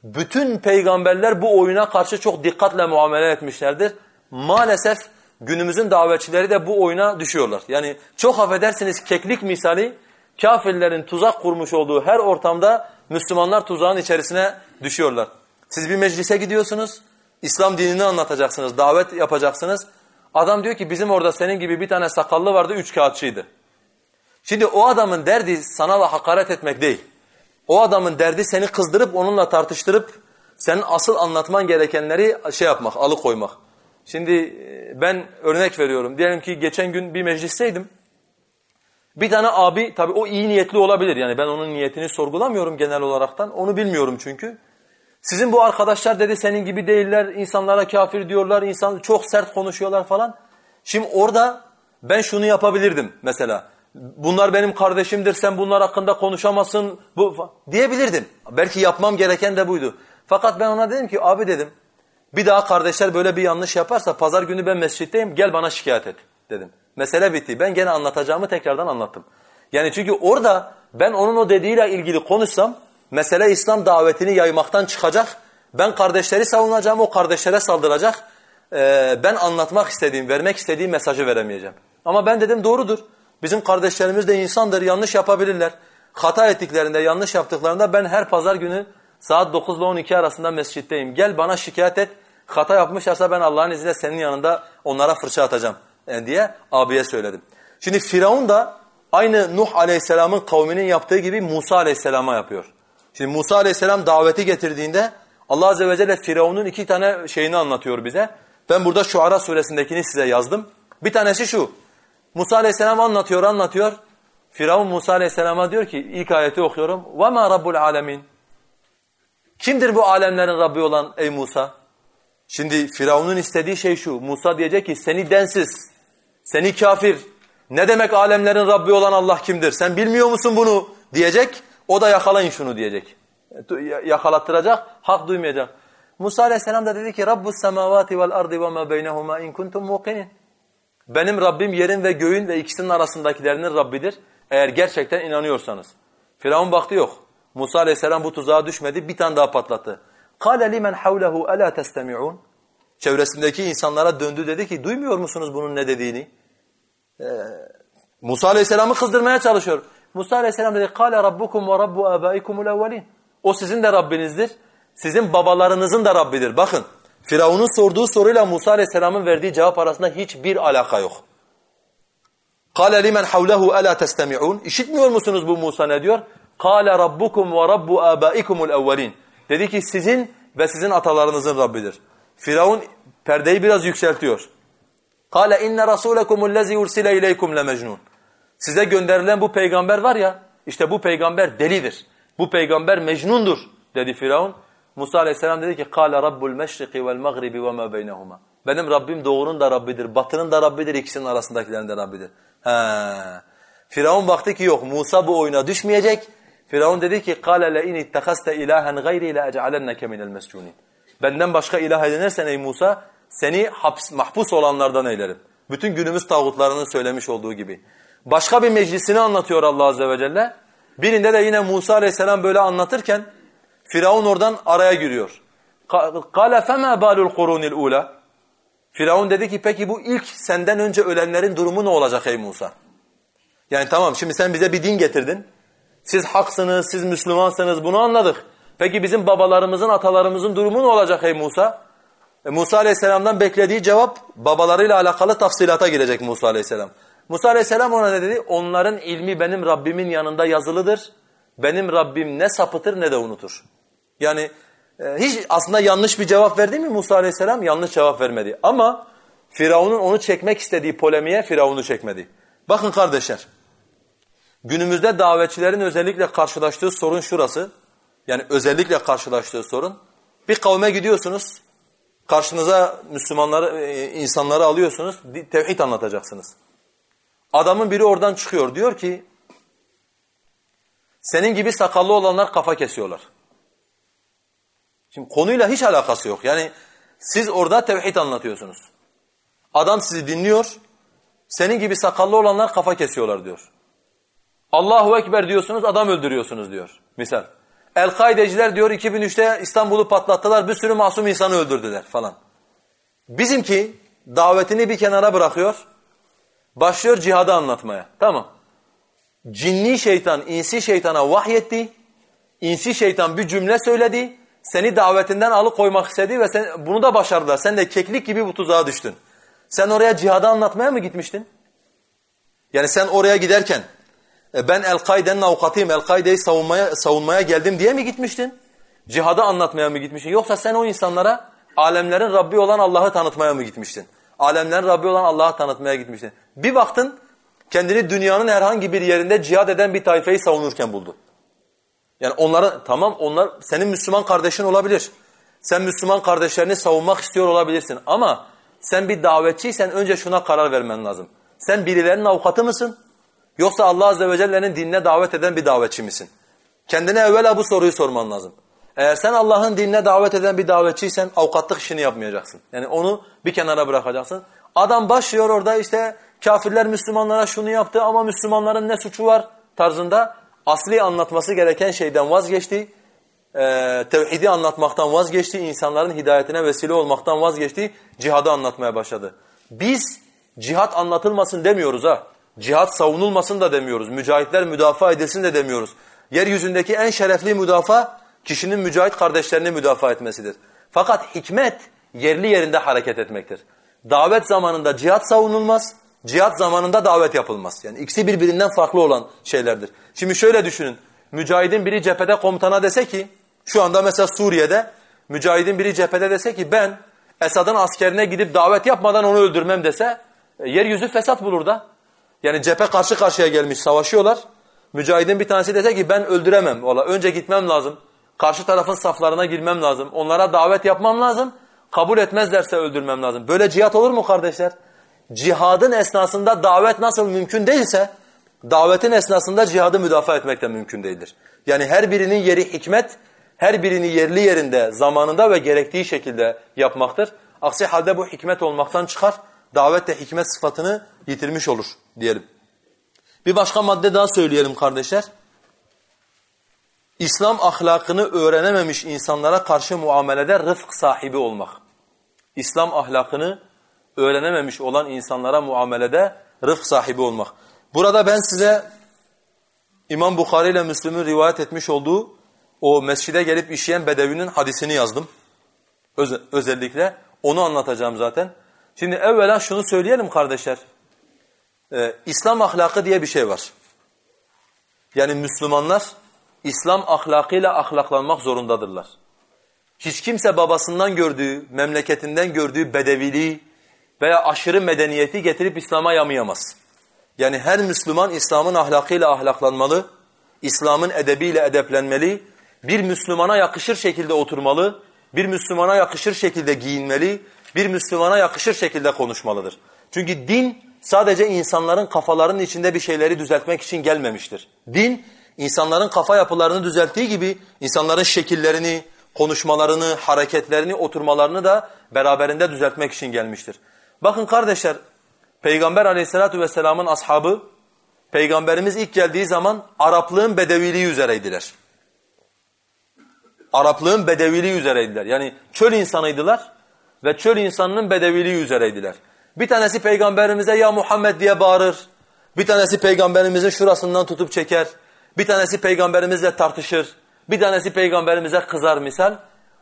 Bütün peygamberler bu oyuna karşı çok dikkatle muamele etmişlerdir. Maalesef günümüzün davetçileri de bu oyuna düşüyorlar. Yani çok affedersiniz keklik misali kafirlerin tuzak kurmuş olduğu her ortamda Müslümanlar tuzağın içerisine düşüyorlar. Siz bir meclise gidiyorsunuz, İslam dinini anlatacaksınız, davet yapacaksınız. Adam diyor ki bizim orada senin gibi bir tane sakallı vardı, üç kağıtçıydı. Şimdi o adamın derdi sana da hakaret etmek değil. O adamın derdi seni kızdırıp onunla tartıştırıp senin asıl anlatman gerekenleri şey yapmak, alıkoymak. Şimdi e, ben örnek veriyorum. Diyelim ki geçen gün bir meclisteydim. Bir tane abi tabii o iyi niyetli olabilir. Yani ben onun niyetini sorgulamıyorum genel olaraktan. Onu bilmiyorum çünkü. Sizin bu arkadaşlar dedi senin gibi değiller. insanlara kafir diyorlar. insan çok sert konuşuyorlar falan. Şimdi orada ben şunu yapabilirdim mesela. Bunlar benim kardeşimdir. Sen bunlar hakkında konuşamazsın. Bu diyebilirdim. Belki yapmam gereken de buydu. Fakat ben ona dedim ki abi dedim. Bir daha kardeşler böyle bir yanlış yaparsa pazar günü ben mescitteyim gel bana şikayet et dedim. Mesele bitti. Ben gene anlatacağımı tekrardan anlattım. Yani çünkü orada ben onun o dediğiyle ilgili konuşsam mesele İslam davetini yaymaktan çıkacak. Ben kardeşleri savunacağım, o kardeşlere saldıracak. Ee, ben anlatmak istediğim, vermek istediğim mesajı veremeyeceğim. Ama ben dedim doğrudur. Bizim kardeşlerimiz de insandır, yanlış yapabilirler. Hata ettiklerinde, yanlış yaptıklarında ben her pazar günü saat 9 ile 12 arasında mescitteyim. Gel bana şikayet et. Hata yapmışlarsa ben Allah'ın izniyle senin yanında onlara fırça atacağım e, diye abiye söyledim. Şimdi Firavun da aynı Nuh aleyhisselamın kavminin yaptığı gibi Musa aleyhisselama yapıyor. Şimdi Musa aleyhisselam daveti getirdiğinde Allah azze ve celle Firavun'un iki tane şeyini anlatıyor bize. Ben burada Şuara suresindekini size yazdım. Bir tanesi şu. Musa aleyhisselam anlatıyor anlatıyor. Firavun Musa aleyhisselama diyor ki ilk ayeti okuyorum. وَمَا رَبُّ الْعَالَمِينَ Kimdir bu alemlerin Rabbi olan ey Musa? Şimdi Firavun'un istediği şey şu. Musa diyecek ki seni densiz, seni kafir. Ne demek alemlerin Rabbi olan Allah kimdir? Sen bilmiyor musun bunu? Diyecek. O da yakalayın şunu diyecek. Yakalattıracak, hak duymayacak. Musa aleyhisselam da dedi ki Rabbus semavati vel ardi ve ma beynehuma in kuntum muqinin. Benim Rabbim yerin ve göğün ve ikisinin arasındakilerinin Rabbidir. Eğer gerçekten inanıyorsanız. Firavun baktı yok. Musa aleyhisselam bu tuzağa düşmedi. Bir tane daha patlattı. قَالَ لِمَنْ حَوْلَهُ أَلَا تَسْتَمِعُونَ Çevresindeki insanlara döndü dedi ki duymuyor musunuz bunun ne dediğini? Ee, Musa aleyhisselamı kızdırmaya çalışıyor. Musa aleyhisselam dedi قَالَ رَبُّكُمْ وَرَبُّ آبَائِكُمُ الْاَوَّلِينَ O sizin de Rabbinizdir. Sizin babalarınızın da Rabbidir. Bakın Firavun'un sorduğu soruyla Musa aleyhisselamın verdiği cevap arasında hiçbir alaka yok. قَالَ لِمَنْ حَوْلَهُ أَلَا تَسْتَمِعُونَ İşitmiyor musunuz bu Musa ne diyor? Kâle rabbukum ve rabbu âbâikumul evvelin. Dedi ki sizin ve sizin atalarınızın Rabbidir. Firavun perdeyi biraz yükseltiyor. Kâle inne rasûlekumul lezî ursile ileykum le mecnun. Size gönderilen bu peygamber var ya, işte bu peygamber delidir. Bu peygamber mecnundur dedi Firavun. Musa aleyhisselam dedi ki kâle rabbul meşriki vel magribi ve mâ beynehuma. Benim Rabbim doğunun da Rabbidir, batının da Rabbidir, ikisinin arasındakilerin de Rabbidir. He. Firavun baktı ki yok Musa bu oyuna düşmeyecek. Firavun dedi ki قَالَ لَاِنِ اتَّخَسْتَ اِلَٰهًا غَيْرِي لَاَجْعَلَنَّكَ مِنَ الْمَسْجُونِينَ Benden başka ilah edinirsen ey Musa seni haps, mahpus olanlardan eylerim. Bütün günümüz tağutlarının söylemiş olduğu gibi. Başka bir meclisini anlatıyor Allah Azze ve Celle. Birinde de yine Musa Aleyhisselam böyle anlatırken Firavun oradan araya giriyor. قَالَ فَمَا بَالُ الْقُرُونِ الْعُولَى Firavun dedi ki peki bu ilk senden önce ölenlerin durumu ne olacak ey Musa? Yani tamam şimdi sen bize bir din getirdin. Siz haksınız, siz Müslümansınız bunu anladık. Peki bizim babalarımızın, atalarımızın durumu ne olacak ey Musa? E, Musa Aleyhisselam'dan beklediği cevap babalarıyla alakalı tafsilata girecek Musa Aleyhisselam. Musa Aleyhisselam ona ne dedi? Onların ilmi benim Rabbimin yanında yazılıdır. Benim Rabbim ne sapıtır ne de unutur. Yani e, hiç aslında yanlış bir cevap verdi mi Musa Aleyhisselam? Yanlış cevap vermedi. Ama Firavun'un onu çekmek istediği polemiğe Firavun'u çekmedi. Bakın kardeşler. Günümüzde davetçilerin özellikle karşılaştığı sorun şurası. Yani özellikle karşılaştığı sorun. Bir kavme gidiyorsunuz. Karşınıza Müslümanları, e, insanları alıyorsunuz. Tevhid anlatacaksınız. Adamın biri oradan çıkıyor. Diyor ki Senin gibi sakallı olanlar kafa kesiyorlar. Şimdi konuyla hiç alakası yok. Yani siz orada tevhid anlatıyorsunuz. Adam sizi dinliyor. Senin gibi sakallı olanlar kafa kesiyorlar diyor. Allahu Ekber diyorsunuz adam öldürüyorsunuz diyor. Misal. El-Kaideciler diyor 2003'te İstanbul'u patlattılar bir sürü masum insanı öldürdüler falan. Bizimki davetini bir kenara bırakıyor. Başlıyor cihadı anlatmaya. Tamam. Cinni şeytan, insi şeytana vahyetti. İnsi şeytan bir cümle söyledi. Seni davetinden alıkoymak istedi ve sen, bunu da başardılar. Sen de keklik gibi bu tuzağa düştün. Sen oraya cihadı anlatmaya mı gitmiştin? Yani sen oraya giderken e, ben El-Kaide'nin avukatıyım, El-Kaide'yi savunmaya, savunmaya geldim diye mi gitmiştin? Cihadı anlatmaya mı gitmiştin? Yoksa sen o insanlara alemlerin Rabbi olan Allah'ı tanıtmaya mı gitmiştin? Alemlerin Rabbi olan Allah'ı tanıtmaya gitmiştin. Bir baktın kendini dünyanın herhangi bir yerinde cihad eden bir tayfayı savunurken buldu. Yani onları tamam onlar senin Müslüman kardeşin olabilir. Sen Müslüman kardeşlerini savunmak istiyor olabilirsin ama sen bir davetçiysen önce şuna karar vermen lazım. Sen birilerinin avukatı mısın? Yoksa Allah Azze ve Celle'nin dinine davet eden bir davetçi misin? Kendine evvela bu soruyu sorman lazım. Eğer sen Allah'ın dinine davet eden bir davetçiysen avukatlık işini yapmayacaksın. Yani onu bir kenara bırakacaksın. Adam başlıyor orada işte kafirler Müslümanlara şunu yaptı ama Müslümanların ne suçu var tarzında asli anlatması gereken şeyden vazgeçti. E, tevhidi anlatmaktan vazgeçti, insanların hidayetine vesile olmaktan vazgeçti, cihadı anlatmaya başladı. Biz cihat anlatılmasın demiyoruz ha. Cihat savunulmasın da demiyoruz. Mücahitler müdafaa edilsin de demiyoruz. Yeryüzündeki en şerefli müdafaa kişinin mücahit kardeşlerini müdafaa etmesidir. Fakat hikmet yerli yerinde hareket etmektir. Davet zamanında cihat savunulmaz, cihat zamanında davet yapılmaz. Yani ikisi birbirinden farklı olan şeylerdir. Şimdi şöyle düşünün. Mücahidin biri cephede komutana dese ki, şu anda mesela Suriye'de mücahidin biri cephede dese ki ben Esad'ın askerine gidip davet yapmadan onu öldürmem dese, e, yeryüzü fesat bulur da. Yani cephe karşı karşıya gelmiş savaşıyorlar. Mücahidin bir tanesi dese ki ben öldüremem. Valla önce gitmem lazım. Karşı tarafın saflarına girmem lazım. Onlara davet yapmam lazım. Kabul etmezlerse öldürmem lazım. Böyle cihat olur mu kardeşler? Cihadın esnasında davet nasıl mümkün değilse davetin esnasında cihadı müdafaa etmek de mümkün değildir. Yani her birinin yeri hikmet, her birini yerli yerinde, zamanında ve gerektiği şekilde yapmaktır. Aksi halde bu hikmet olmaktan çıkar. Davet de hikmet sıfatını yitirmiş olur diyelim. Bir başka madde daha söyleyelim kardeşler. İslam ahlakını öğrenememiş insanlara karşı muamelede rıfk sahibi olmak. İslam ahlakını öğrenememiş olan insanlara muamelede rıfk sahibi olmak. Burada ben size İmam Bukhari ile Müslüm'ün rivayet etmiş olduğu o mescide gelip işleyen bedevinin hadisini yazdım. Öz özellikle onu anlatacağım zaten. Şimdi evvela şunu söyleyelim kardeşler. Ee, İslam ahlakı diye bir şey var. Yani Müslümanlar İslam ahlakıyla ahlaklanmak zorundadırlar. Hiç kimse babasından gördüğü, memleketinden gördüğü bedeviliği veya aşırı medeniyeti getirip İslam'a yamayamaz. Yani her Müslüman İslam'ın ahlakıyla ahlaklanmalı, İslam'ın edebiyle edeplenmeli, bir Müslümana yakışır şekilde oturmalı, bir Müslümana yakışır şekilde giyinmeli, bir Müslümana yakışır şekilde konuşmalıdır. Çünkü din sadece insanların kafalarının içinde bir şeyleri düzeltmek için gelmemiştir. Din, insanların kafa yapılarını düzelttiği gibi insanların şekillerini, konuşmalarını, hareketlerini, oturmalarını da beraberinde düzeltmek için gelmiştir. Bakın kardeşler, Peygamber aleyhissalatu vesselamın ashabı, Peygamberimiz ilk geldiği zaman Araplığın bedeviliği üzereydiler. Araplığın bedeviliği üzereydiler. Yani çöl insanıydılar ve çöl insanının bedeviliği üzereydiler. Bir tanesi peygamberimize ya Muhammed diye bağırır. Bir tanesi peygamberimizin şurasından tutup çeker. Bir tanesi peygamberimizle tartışır. Bir tanesi peygamberimize kızar misal.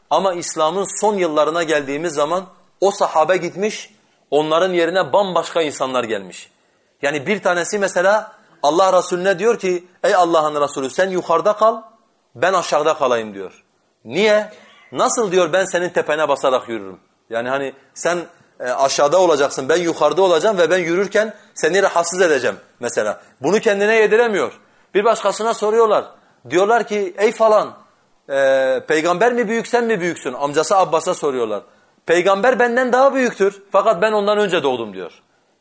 Ama İslam'ın son yıllarına geldiğimiz zaman o sahabe gitmiş, onların yerine bambaşka insanlar gelmiş. Yani bir tanesi mesela Allah Resulüne diyor ki, ey Allah'ın Resulü sen yukarıda kal, ben aşağıda kalayım diyor. Niye? Nasıl diyor ben senin tepene basarak yürürüm. Yani hani sen aşağıda olacaksın, ben yukarıda olacağım ve ben yürürken seni rahatsız edeceğim mesela. Bunu kendine yediremiyor. Bir başkasına soruyorlar. Diyorlar ki ey falan e, peygamber mi büyük sen mi büyüksün? Amcası Abbas'a soruyorlar. Peygamber benden daha büyüktür fakat ben ondan önce doğdum diyor.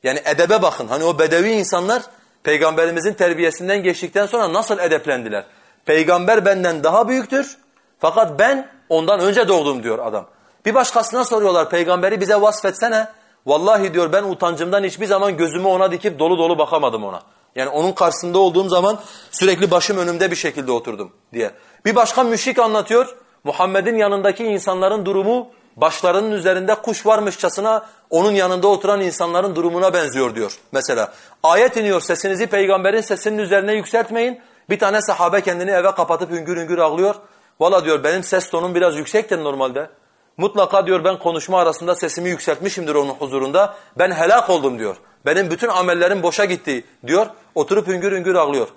Yani edebe bakın hani o bedevi insanlar peygamberimizin terbiyesinden geçtikten sonra nasıl edeplendiler? Peygamber benden daha büyüktür. Fakat ben ondan önce doğdum diyor adam. Bir başkasına soruyorlar peygamberi bize vasfetsene. Vallahi diyor ben utancımdan hiçbir zaman gözümü ona dikip dolu dolu bakamadım ona. Yani onun karşısında olduğum zaman sürekli başım önümde bir şekilde oturdum diye. Bir başka müşrik anlatıyor. Muhammed'in yanındaki insanların durumu başlarının üzerinde kuş varmışçasına onun yanında oturan insanların durumuna benziyor diyor. Mesela ayet iniyor sesinizi peygamberin sesinin üzerine yükseltmeyin. Bir tane sahabe kendini eve kapatıp hüngür hüngür ağlıyor. Valla diyor benim ses tonum biraz yüksektir normalde. Mutlaka diyor ben konuşma arasında sesimi yükseltmişimdir onun huzurunda. Ben helak oldum diyor. Benim bütün amellerim boşa gitti diyor. Oturup hüngür hüngür ağlıyor.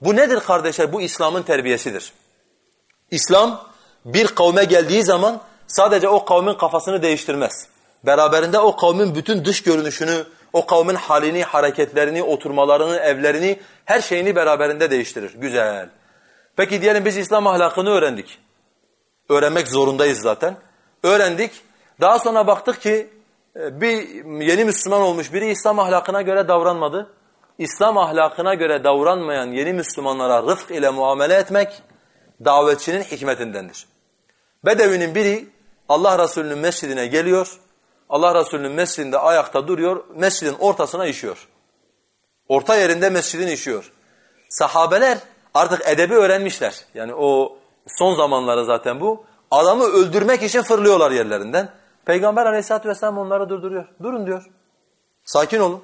Bu nedir kardeşler? Bu İslam'ın terbiyesidir. İslam bir kavme geldiği zaman sadece o kavmin kafasını değiştirmez. Beraberinde o kavmin bütün dış görünüşünü, o kavmin halini, hareketlerini, oturmalarını, evlerini, her şeyini beraberinde değiştirir. Güzel. Peki diyelim biz İslam ahlakını öğrendik. Öğrenmek zorundayız zaten. Öğrendik. Daha sonra baktık ki e, bir yeni Müslüman olmuş biri İslam ahlakına göre davranmadı. İslam ahlakına göre davranmayan yeni Müslümanlara rıfk ile muamele etmek davetçinin hikmetindendir. Bedevinin biri Allah Resulü'nün mescidine geliyor. Allah Resulü'nün mescidinde ayakta duruyor. Mescidin ortasına işiyor. Orta yerinde mescidin işiyor. Sahabeler artık edebi öğrenmişler. Yani o son zamanları zaten bu. Adamı öldürmek için fırlıyorlar yerlerinden. Peygamber aleyhissalatü vesselam onları durduruyor. Durun diyor. Sakin olun.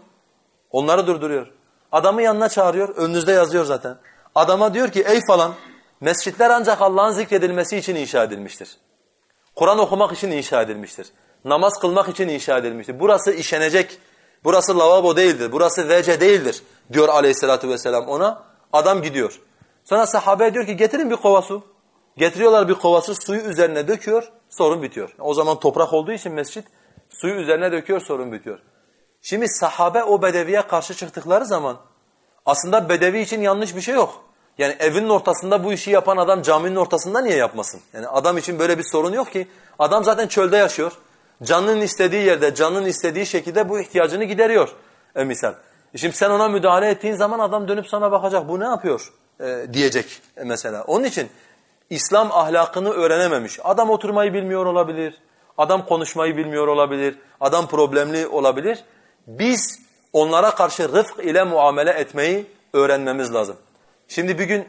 Onları durduruyor. Adamı yanına çağırıyor. Önünüzde yazıyor zaten. Adama diyor ki ey falan mescitler ancak Allah'ın zikredilmesi için inşa edilmiştir. Kur'an okumak için inşa edilmiştir. Namaz kılmak için inşa edilmiştir. Burası işenecek. Burası lavabo değildir. Burası WC değildir diyor aleyhissalatü vesselam ona. Adam gidiyor. Sonra sahabe diyor ki getirin bir kova su. Getiriyorlar bir kovası suyu üzerine döküyor, sorun bitiyor. O zaman toprak olduğu için mescit suyu üzerine döküyor, sorun bitiyor. Şimdi sahabe o bedeviye karşı çıktıkları zaman aslında bedevi için yanlış bir şey yok. Yani evinin ortasında bu işi yapan adam caminin ortasında niye yapmasın? Yani adam için böyle bir sorun yok ki. Adam zaten çölde yaşıyor. Canının istediği yerde, canının istediği şekilde bu ihtiyacını gideriyor. E misal. E şimdi sen ona müdahale ettiğin zaman adam dönüp sana bakacak. Bu ne yapıyor? E, diyecek e mesela. Onun için İslam ahlakını öğrenememiş. Adam oturmayı bilmiyor olabilir. Adam konuşmayı bilmiyor olabilir. Adam problemli olabilir. Biz onlara karşı rıfk ile muamele etmeyi öğrenmemiz lazım. Şimdi bir gün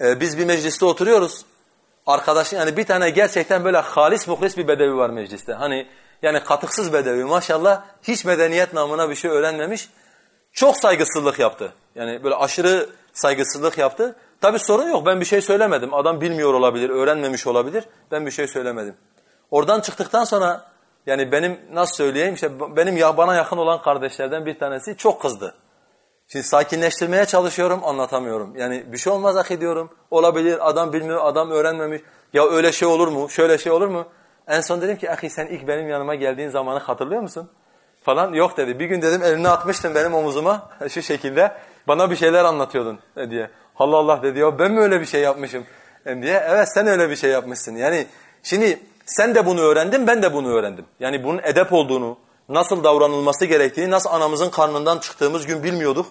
e, biz bir mecliste oturuyoruz. Arkadaşın yani bir tane gerçekten böyle halis muhlis bir bedevi var mecliste. Hani yani katıksız bedevi maşallah hiç medeniyet namına bir şey öğrenmemiş. Çok saygısızlık yaptı. Yani böyle aşırı saygısızlık yaptı. Tabi sorun yok ben bir şey söylemedim. Adam bilmiyor olabilir, öğrenmemiş olabilir. Ben bir şey söylemedim. Oradan çıktıktan sonra yani benim nasıl söyleyeyim işte benim ya bana yakın olan kardeşlerden bir tanesi çok kızdı. Şimdi sakinleştirmeye çalışıyorum anlatamıyorum. Yani bir şey olmaz ahi diyorum. Olabilir adam bilmiyor adam öğrenmemiş. Ya öyle şey olur mu şöyle şey olur mu? En son dedim ki ahi sen ilk benim yanıma geldiğin zamanı hatırlıyor musun? Falan yok dedi. Bir gün dedim elini atmıştın benim omuzuma *laughs* şu şekilde. Bana bir şeyler anlatıyordun diye. Allah Allah dedi ben mi öyle bir şey yapmışım diye. Evet sen öyle bir şey yapmışsın. Yani şimdi sen de bunu öğrendin ben de bunu öğrendim. Yani bunun edep olduğunu, nasıl davranılması gerektiğini, nasıl anamızın karnından çıktığımız gün bilmiyorduk.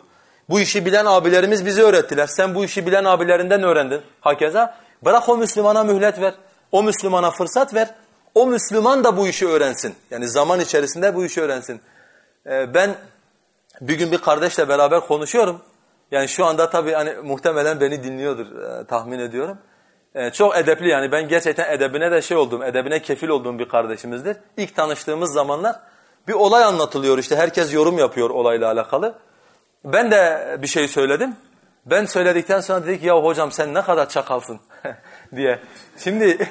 Bu işi bilen abilerimiz bizi öğrettiler. Sen bu işi bilen abilerinden öğrendin. Hakeza bırak o Müslümana mühlet ver. O Müslümana fırsat ver. O Müslüman da bu işi öğrensin. Yani zaman içerisinde bu işi öğrensin. Ee, ben bir gün bir kardeşle beraber konuşuyorum. Yani şu anda tabii hani muhtemelen beni dinliyordur e, tahmin ediyorum. E, çok edepli yani ben gerçekten edebine de şey oldum, edebine kefil olduğum bir kardeşimizdir. İlk tanıştığımız zamanlar bir olay anlatılıyor işte herkes yorum yapıyor olayla alakalı. Ben de bir şey söyledim. Ben söyledikten sonra dedi ki ya hocam sen ne kadar çakalsın *laughs* diye. Şimdi *laughs*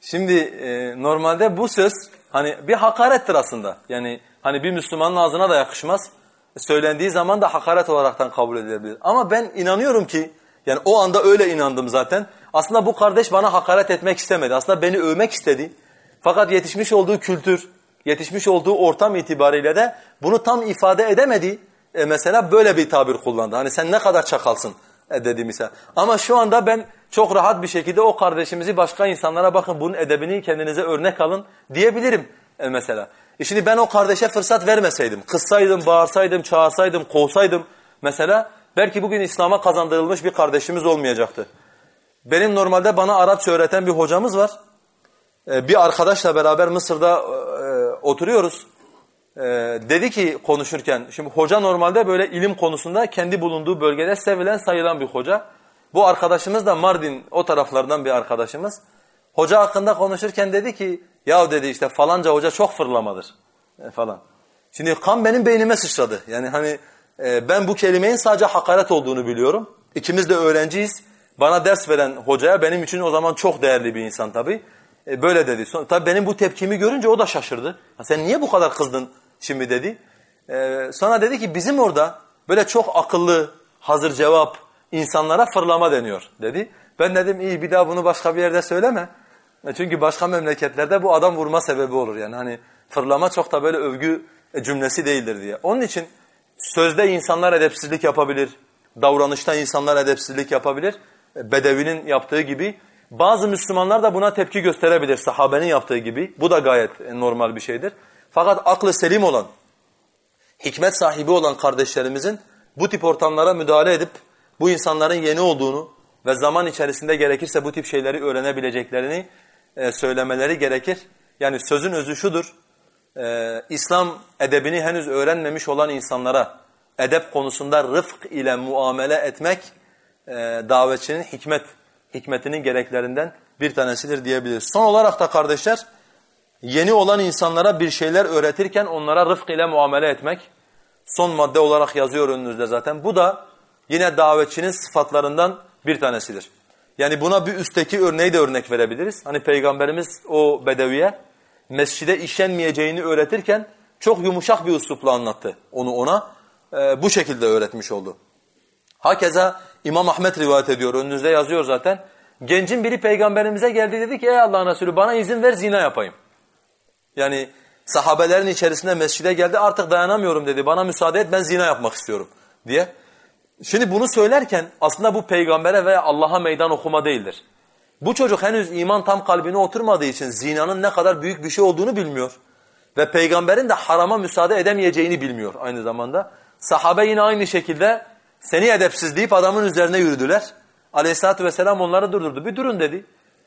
Şimdi e, normalde bu söz hani bir hakarettir aslında. Yani hani bir Müslümanın ağzına da yakışmaz. Söylendiği zaman da hakaret olaraktan kabul edilebilir. Ama ben inanıyorum ki yani o anda öyle inandım zaten. Aslında bu kardeş bana hakaret etmek istemedi. Aslında beni övmek istedi. Fakat yetişmiş olduğu kültür, yetişmiş olduğu ortam itibariyle de bunu tam ifade edemedi. E mesela böyle bir tabir kullandı. Hani sen ne kadar çakalsın e dedi mesela. Ama şu anda ben çok rahat bir şekilde o kardeşimizi başka insanlara bakın bunun edebini kendinize örnek alın diyebilirim. e, mesela. E şimdi ben o kardeşe fırsat vermeseydim, kızsaydım, bağırsaydım, çağırsaydım, kovsaydım mesela belki bugün İslam'a kazandırılmış bir kardeşimiz olmayacaktı. Benim normalde bana Arapça öğreten bir hocamız var. Ee, bir arkadaşla beraber Mısır'da e, oturuyoruz. Dedi ki konuşurken, şimdi hoca normalde böyle ilim konusunda kendi bulunduğu bölgede sevilen sayılan bir hoca. Bu arkadaşımız da Mardin o taraflardan bir arkadaşımız. Hoca hakkında konuşurken dedi ki, ya dedi işte falanca hoca çok fırlamadır e, falan. Şimdi kan benim beynime sıçradı. Yani hani e, ben bu kelimenin sadece hakaret olduğunu biliyorum. İkimiz de öğrenciyiz. Bana ders veren hocaya benim için o zaman çok değerli bir insan tabii. E, böyle dedi. Sonra, tabii benim bu tepkimi görünce o da şaşırdı. sen niye bu kadar kızdın şimdi dedi. E, sonra dedi ki bizim orada böyle çok akıllı, hazır cevap insanlara fırlama deniyor dedi. Ben dedim iyi bir daha bunu başka bir yerde söyleme. E, çünkü başka memleketlerde bu adam vurma sebebi olur yani. Hani fırlama çok da böyle övgü e, cümlesi değildir diye. Onun için sözde insanlar edepsizlik yapabilir, davranışta insanlar edepsizlik yapabilir. E, Bedevinin yaptığı gibi bazı Müslümanlar da buna tepki gösterebilir sahabenin yaptığı gibi. Bu da gayet normal bir şeydir. Fakat aklı selim olan, hikmet sahibi olan kardeşlerimizin bu tip ortamlara müdahale edip bu insanların yeni olduğunu ve zaman içerisinde gerekirse bu tip şeyleri öğrenebileceklerini e, söylemeleri gerekir. Yani sözün özü şudur, e, İslam edebini henüz öğrenmemiş olan insanlara edep konusunda rıfk ile muamele etmek e, davetçinin hikmet hikmetinin gereklerinden bir tanesidir diyebiliriz. Son olarak da kardeşler, yeni olan insanlara bir şeyler öğretirken onlara rıfk ile muamele etmek, son madde olarak yazıyor önünüzde zaten. Bu da yine davetçinin sıfatlarından bir tanesidir. Yani buna bir üstteki örneği de örnek verebiliriz. Hani Peygamberimiz o bedeviye mescide işlenmeyeceğini öğretirken çok yumuşak bir üslupla anlattı onu ona. E, bu şekilde öğretmiş oldu. Hakeza İmam Ahmet rivayet ediyor. Önünüzde yazıyor zaten. Gencin biri peygamberimize geldi dedi ki ey Allah'ın Resulü bana izin ver zina yapayım. Yani sahabelerin içerisinde mescide geldi artık dayanamıyorum dedi. Bana müsaade et ben zina yapmak istiyorum diye. Şimdi bunu söylerken aslında bu peygambere veya Allah'a meydan okuma değildir. Bu çocuk henüz iman tam kalbine oturmadığı için zinanın ne kadar büyük bir şey olduğunu bilmiyor. Ve peygamberin de harama müsaade edemeyeceğini bilmiyor aynı zamanda. Sahabe yine aynı şekilde seni edepsiz deyip adamın üzerine yürüdüler. Aleyhisselatü vesselam onları durdurdu. Bir durun dedi.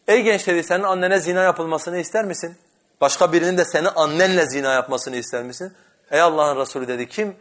Ey genç dedi senin annene zina yapılmasını ister misin? Başka birinin de senin annenle zina yapmasını ister misin? Ey Allah'ın Resulü dedi kim?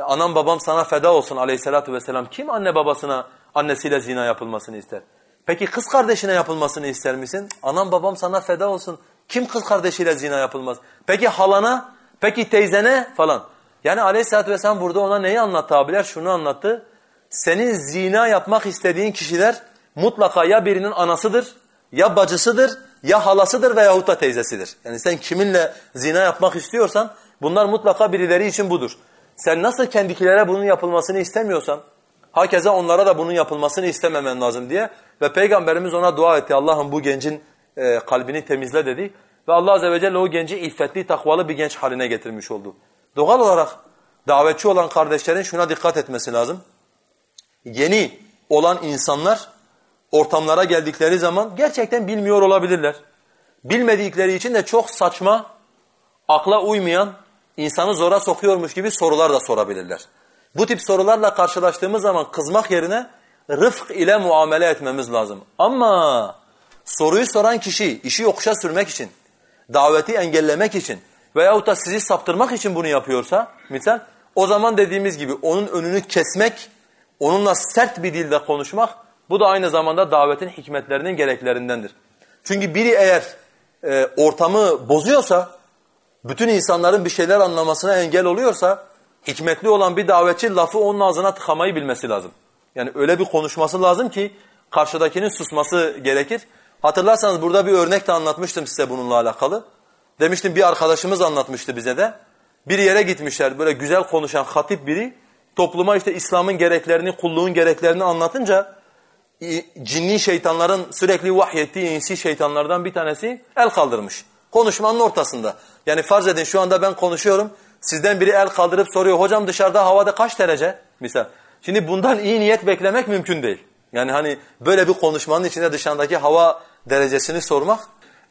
E, anam babam sana feda olsun aleyhissalatü vesselam. Kim anne babasına annesiyle zina yapılmasını ister? Peki kız kardeşine yapılmasını ister misin? Anam babam sana feda olsun. Kim kız kardeşiyle zina yapılmaz? Peki halana? Peki teyzene? Falan. Yani aleyhissalatü vesselam burada ona neyi anlattı abiler? Şunu anlattı. Senin zina yapmak istediğin kişiler mutlaka ya birinin anasıdır, ya bacısıdır, ya halasıdır veyahut da teyzesidir. Yani sen kiminle zina yapmak istiyorsan bunlar mutlaka birileri için budur. Sen nasıl kendikilere bunun yapılmasını istemiyorsan, hakeza onlara da bunun yapılmasını istememen lazım diye ve Peygamberimiz ona dua etti. Allah'ım bu gencin e, kalbini temizle dedi ve Allah Azze ve Celle o genci iffetli, takvalı bir genç haline getirmiş oldu. Doğal olarak davetçi olan kardeşlerin şuna dikkat etmesi lazım. Yeni olan insanlar ortamlara geldikleri zaman gerçekten bilmiyor olabilirler. Bilmedikleri için de çok saçma, akla uymayan, insanı zora sokuyormuş gibi sorular da sorabilirler. Bu tip sorularla karşılaştığımız zaman kızmak yerine rıfk ile muamele etmemiz lazım. Ama soruyu soran kişi işi yokuşa sürmek için, daveti engellemek için veyahut da sizi saptırmak için bunu yapıyorsa misal o zaman dediğimiz gibi onun önünü kesmek, onunla sert bir dilde konuşmak bu da aynı zamanda davetin hikmetlerinin gereklerindendir. Çünkü biri eğer e, ortamı bozuyorsa, bütün insanların bir şeyler anlamasına engel oluyorsa, hikmetli olan bir davetçi lafı onun ağzına tıkamayı bilmesi lazım. Yani öyle bir konuşması lazım ki karşıdakinin susması gerekir. Hatırlarsanız burada bir örnek de anlatmıştım size bununla alakalı. Demiştim bir arkadaşımız anlatmıştı bize de. Bir yere gitmişler böyle güzel konuşan hatip biri topluma işte İslam'ın gereklerini, kulluğun gereklerini anlatınca cinni şeytanların sürekli vahyettiği insi şeytanlardan bir tanesi el kaldırmış. Konuşmanın ortasında. Yani farz edin şu anda ben konuşuyorum. Sizden biri el kaldırıp soruyor. Hocam dışarıda havada kaç derece? Misal. Şimdi bundan iyi niyet beklemek mümkün değil. Yani hani böyle bir konuşmanın içinde dışarıdaki hava derecesini sormak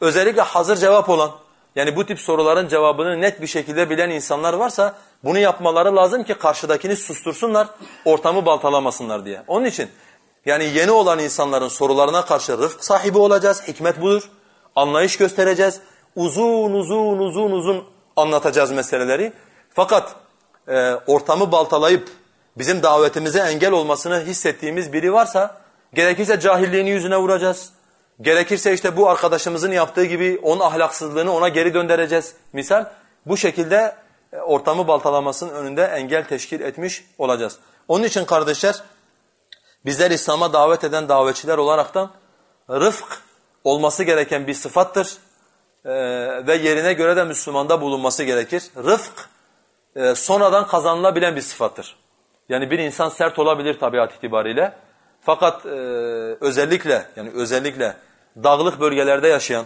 özellikle hazır cevap olan yani bu tip soruların cevabını net bir şekilde bilen insanlar varsa bunu yapmaları lazım ki karşıdakini sustursunlar, ortamı baltalamasınlar diye. Onun için yani yeni olan insanların sorularına karşı rıfk sahibi olacağız, hikmet budur. Anlayış göstereceğiz. Uzun uzun uzun uzun anlatacağız meseleleri. Fakat e, ortamı baltalayıp bizim davetimize engel olmasını hissettiğimiz biri varsa gerekirse cahilliğini yüzüne vuracağız. Gerekirse işte bu arkadaşımızın yaptığı gibi onun ahlaksızlığını ona geri döndüreceğiz. Misal bu şekilde e, ortamı baltalamasının önünde engel teşkil etmiş olacağız. Onun için kardeşler bizler İslam'a davet eden davetçiler olaraktan rıfk olması gereken bir sıfattır. Ee, ve yerine göre de Müslümanda bulunması gerekir. Rıfk e, sonradan kazanılabilen bir sıfattır. Yani bir insan sert olabilir tabiat itibariyle. Fakat e, özellikle yani özellikle dağlık bölgelerde yaşayan,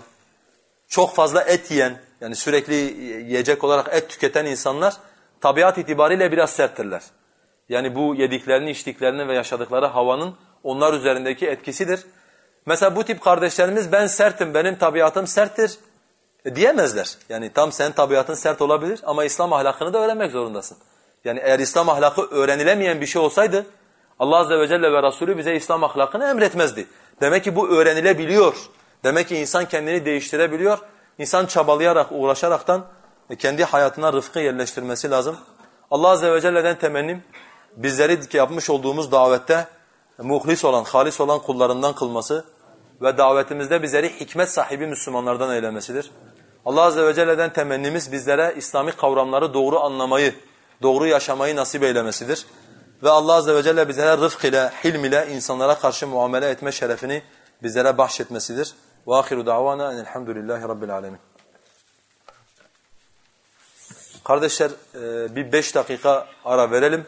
çok fazla et yiyen, yani sürekli yiyecek olarak et tüketen insanlar tabiat itibariyle biraz serttirler. Yani bu yediklerini, içtiklerini ve yaşadıkları havanın onlar üzerindeki etkisidir. Mesela bu tip kardeşlerimiz ben sertim, benim tabiatım serttir e, diyemezler. Yani tam senin tabiatın sert olabilir ama İslam ahlakını da öğrenmek zorundasın. Yani eğer İslam ahlakı öğrenilemeyen bir şey olsaydı Allah Azze ve Celle ve Resulü bize İslam ahlakını emretmezdi. Demek ki bu öğrenilebiliyor. Demek ki insan kendini değiştirebiliyor. İnsan çabalayarak, uğraşaraktan e, kendi hayatına rıfkı yerleştirmesi lazım. Allah Azze ve Celle'den temennim bizleri yapmış olduğumuz davette muhlis olan, halis olan kullarından kılması ve davetimizde bizleri hikmet sahibi Müslümanlardan eylemesidir. Allah Azze ve Celle'den temennimiz bizlere İslami kavramları doğru anlamayı, doğru yaşamayı nasip eylemesidir. Ve Allah Azze ve Celle bizlere rıfk ile, hilm ile insanlara karşı muamele etme şerefini bizlere bahşetmesidir. وآخر دعوانا en elhamdülillahi rabbil alemin. Kardeşler e, bir beş dakika ara verelim.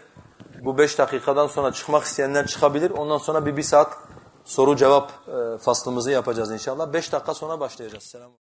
Bu beş dakikadan sonra çıkmak isteyenler çıkabilir. Ondan sonra bir bir saat soru cevap e, faslımızı yapacağız inşallah. Beş dakika sonra başlayacağız. Selam.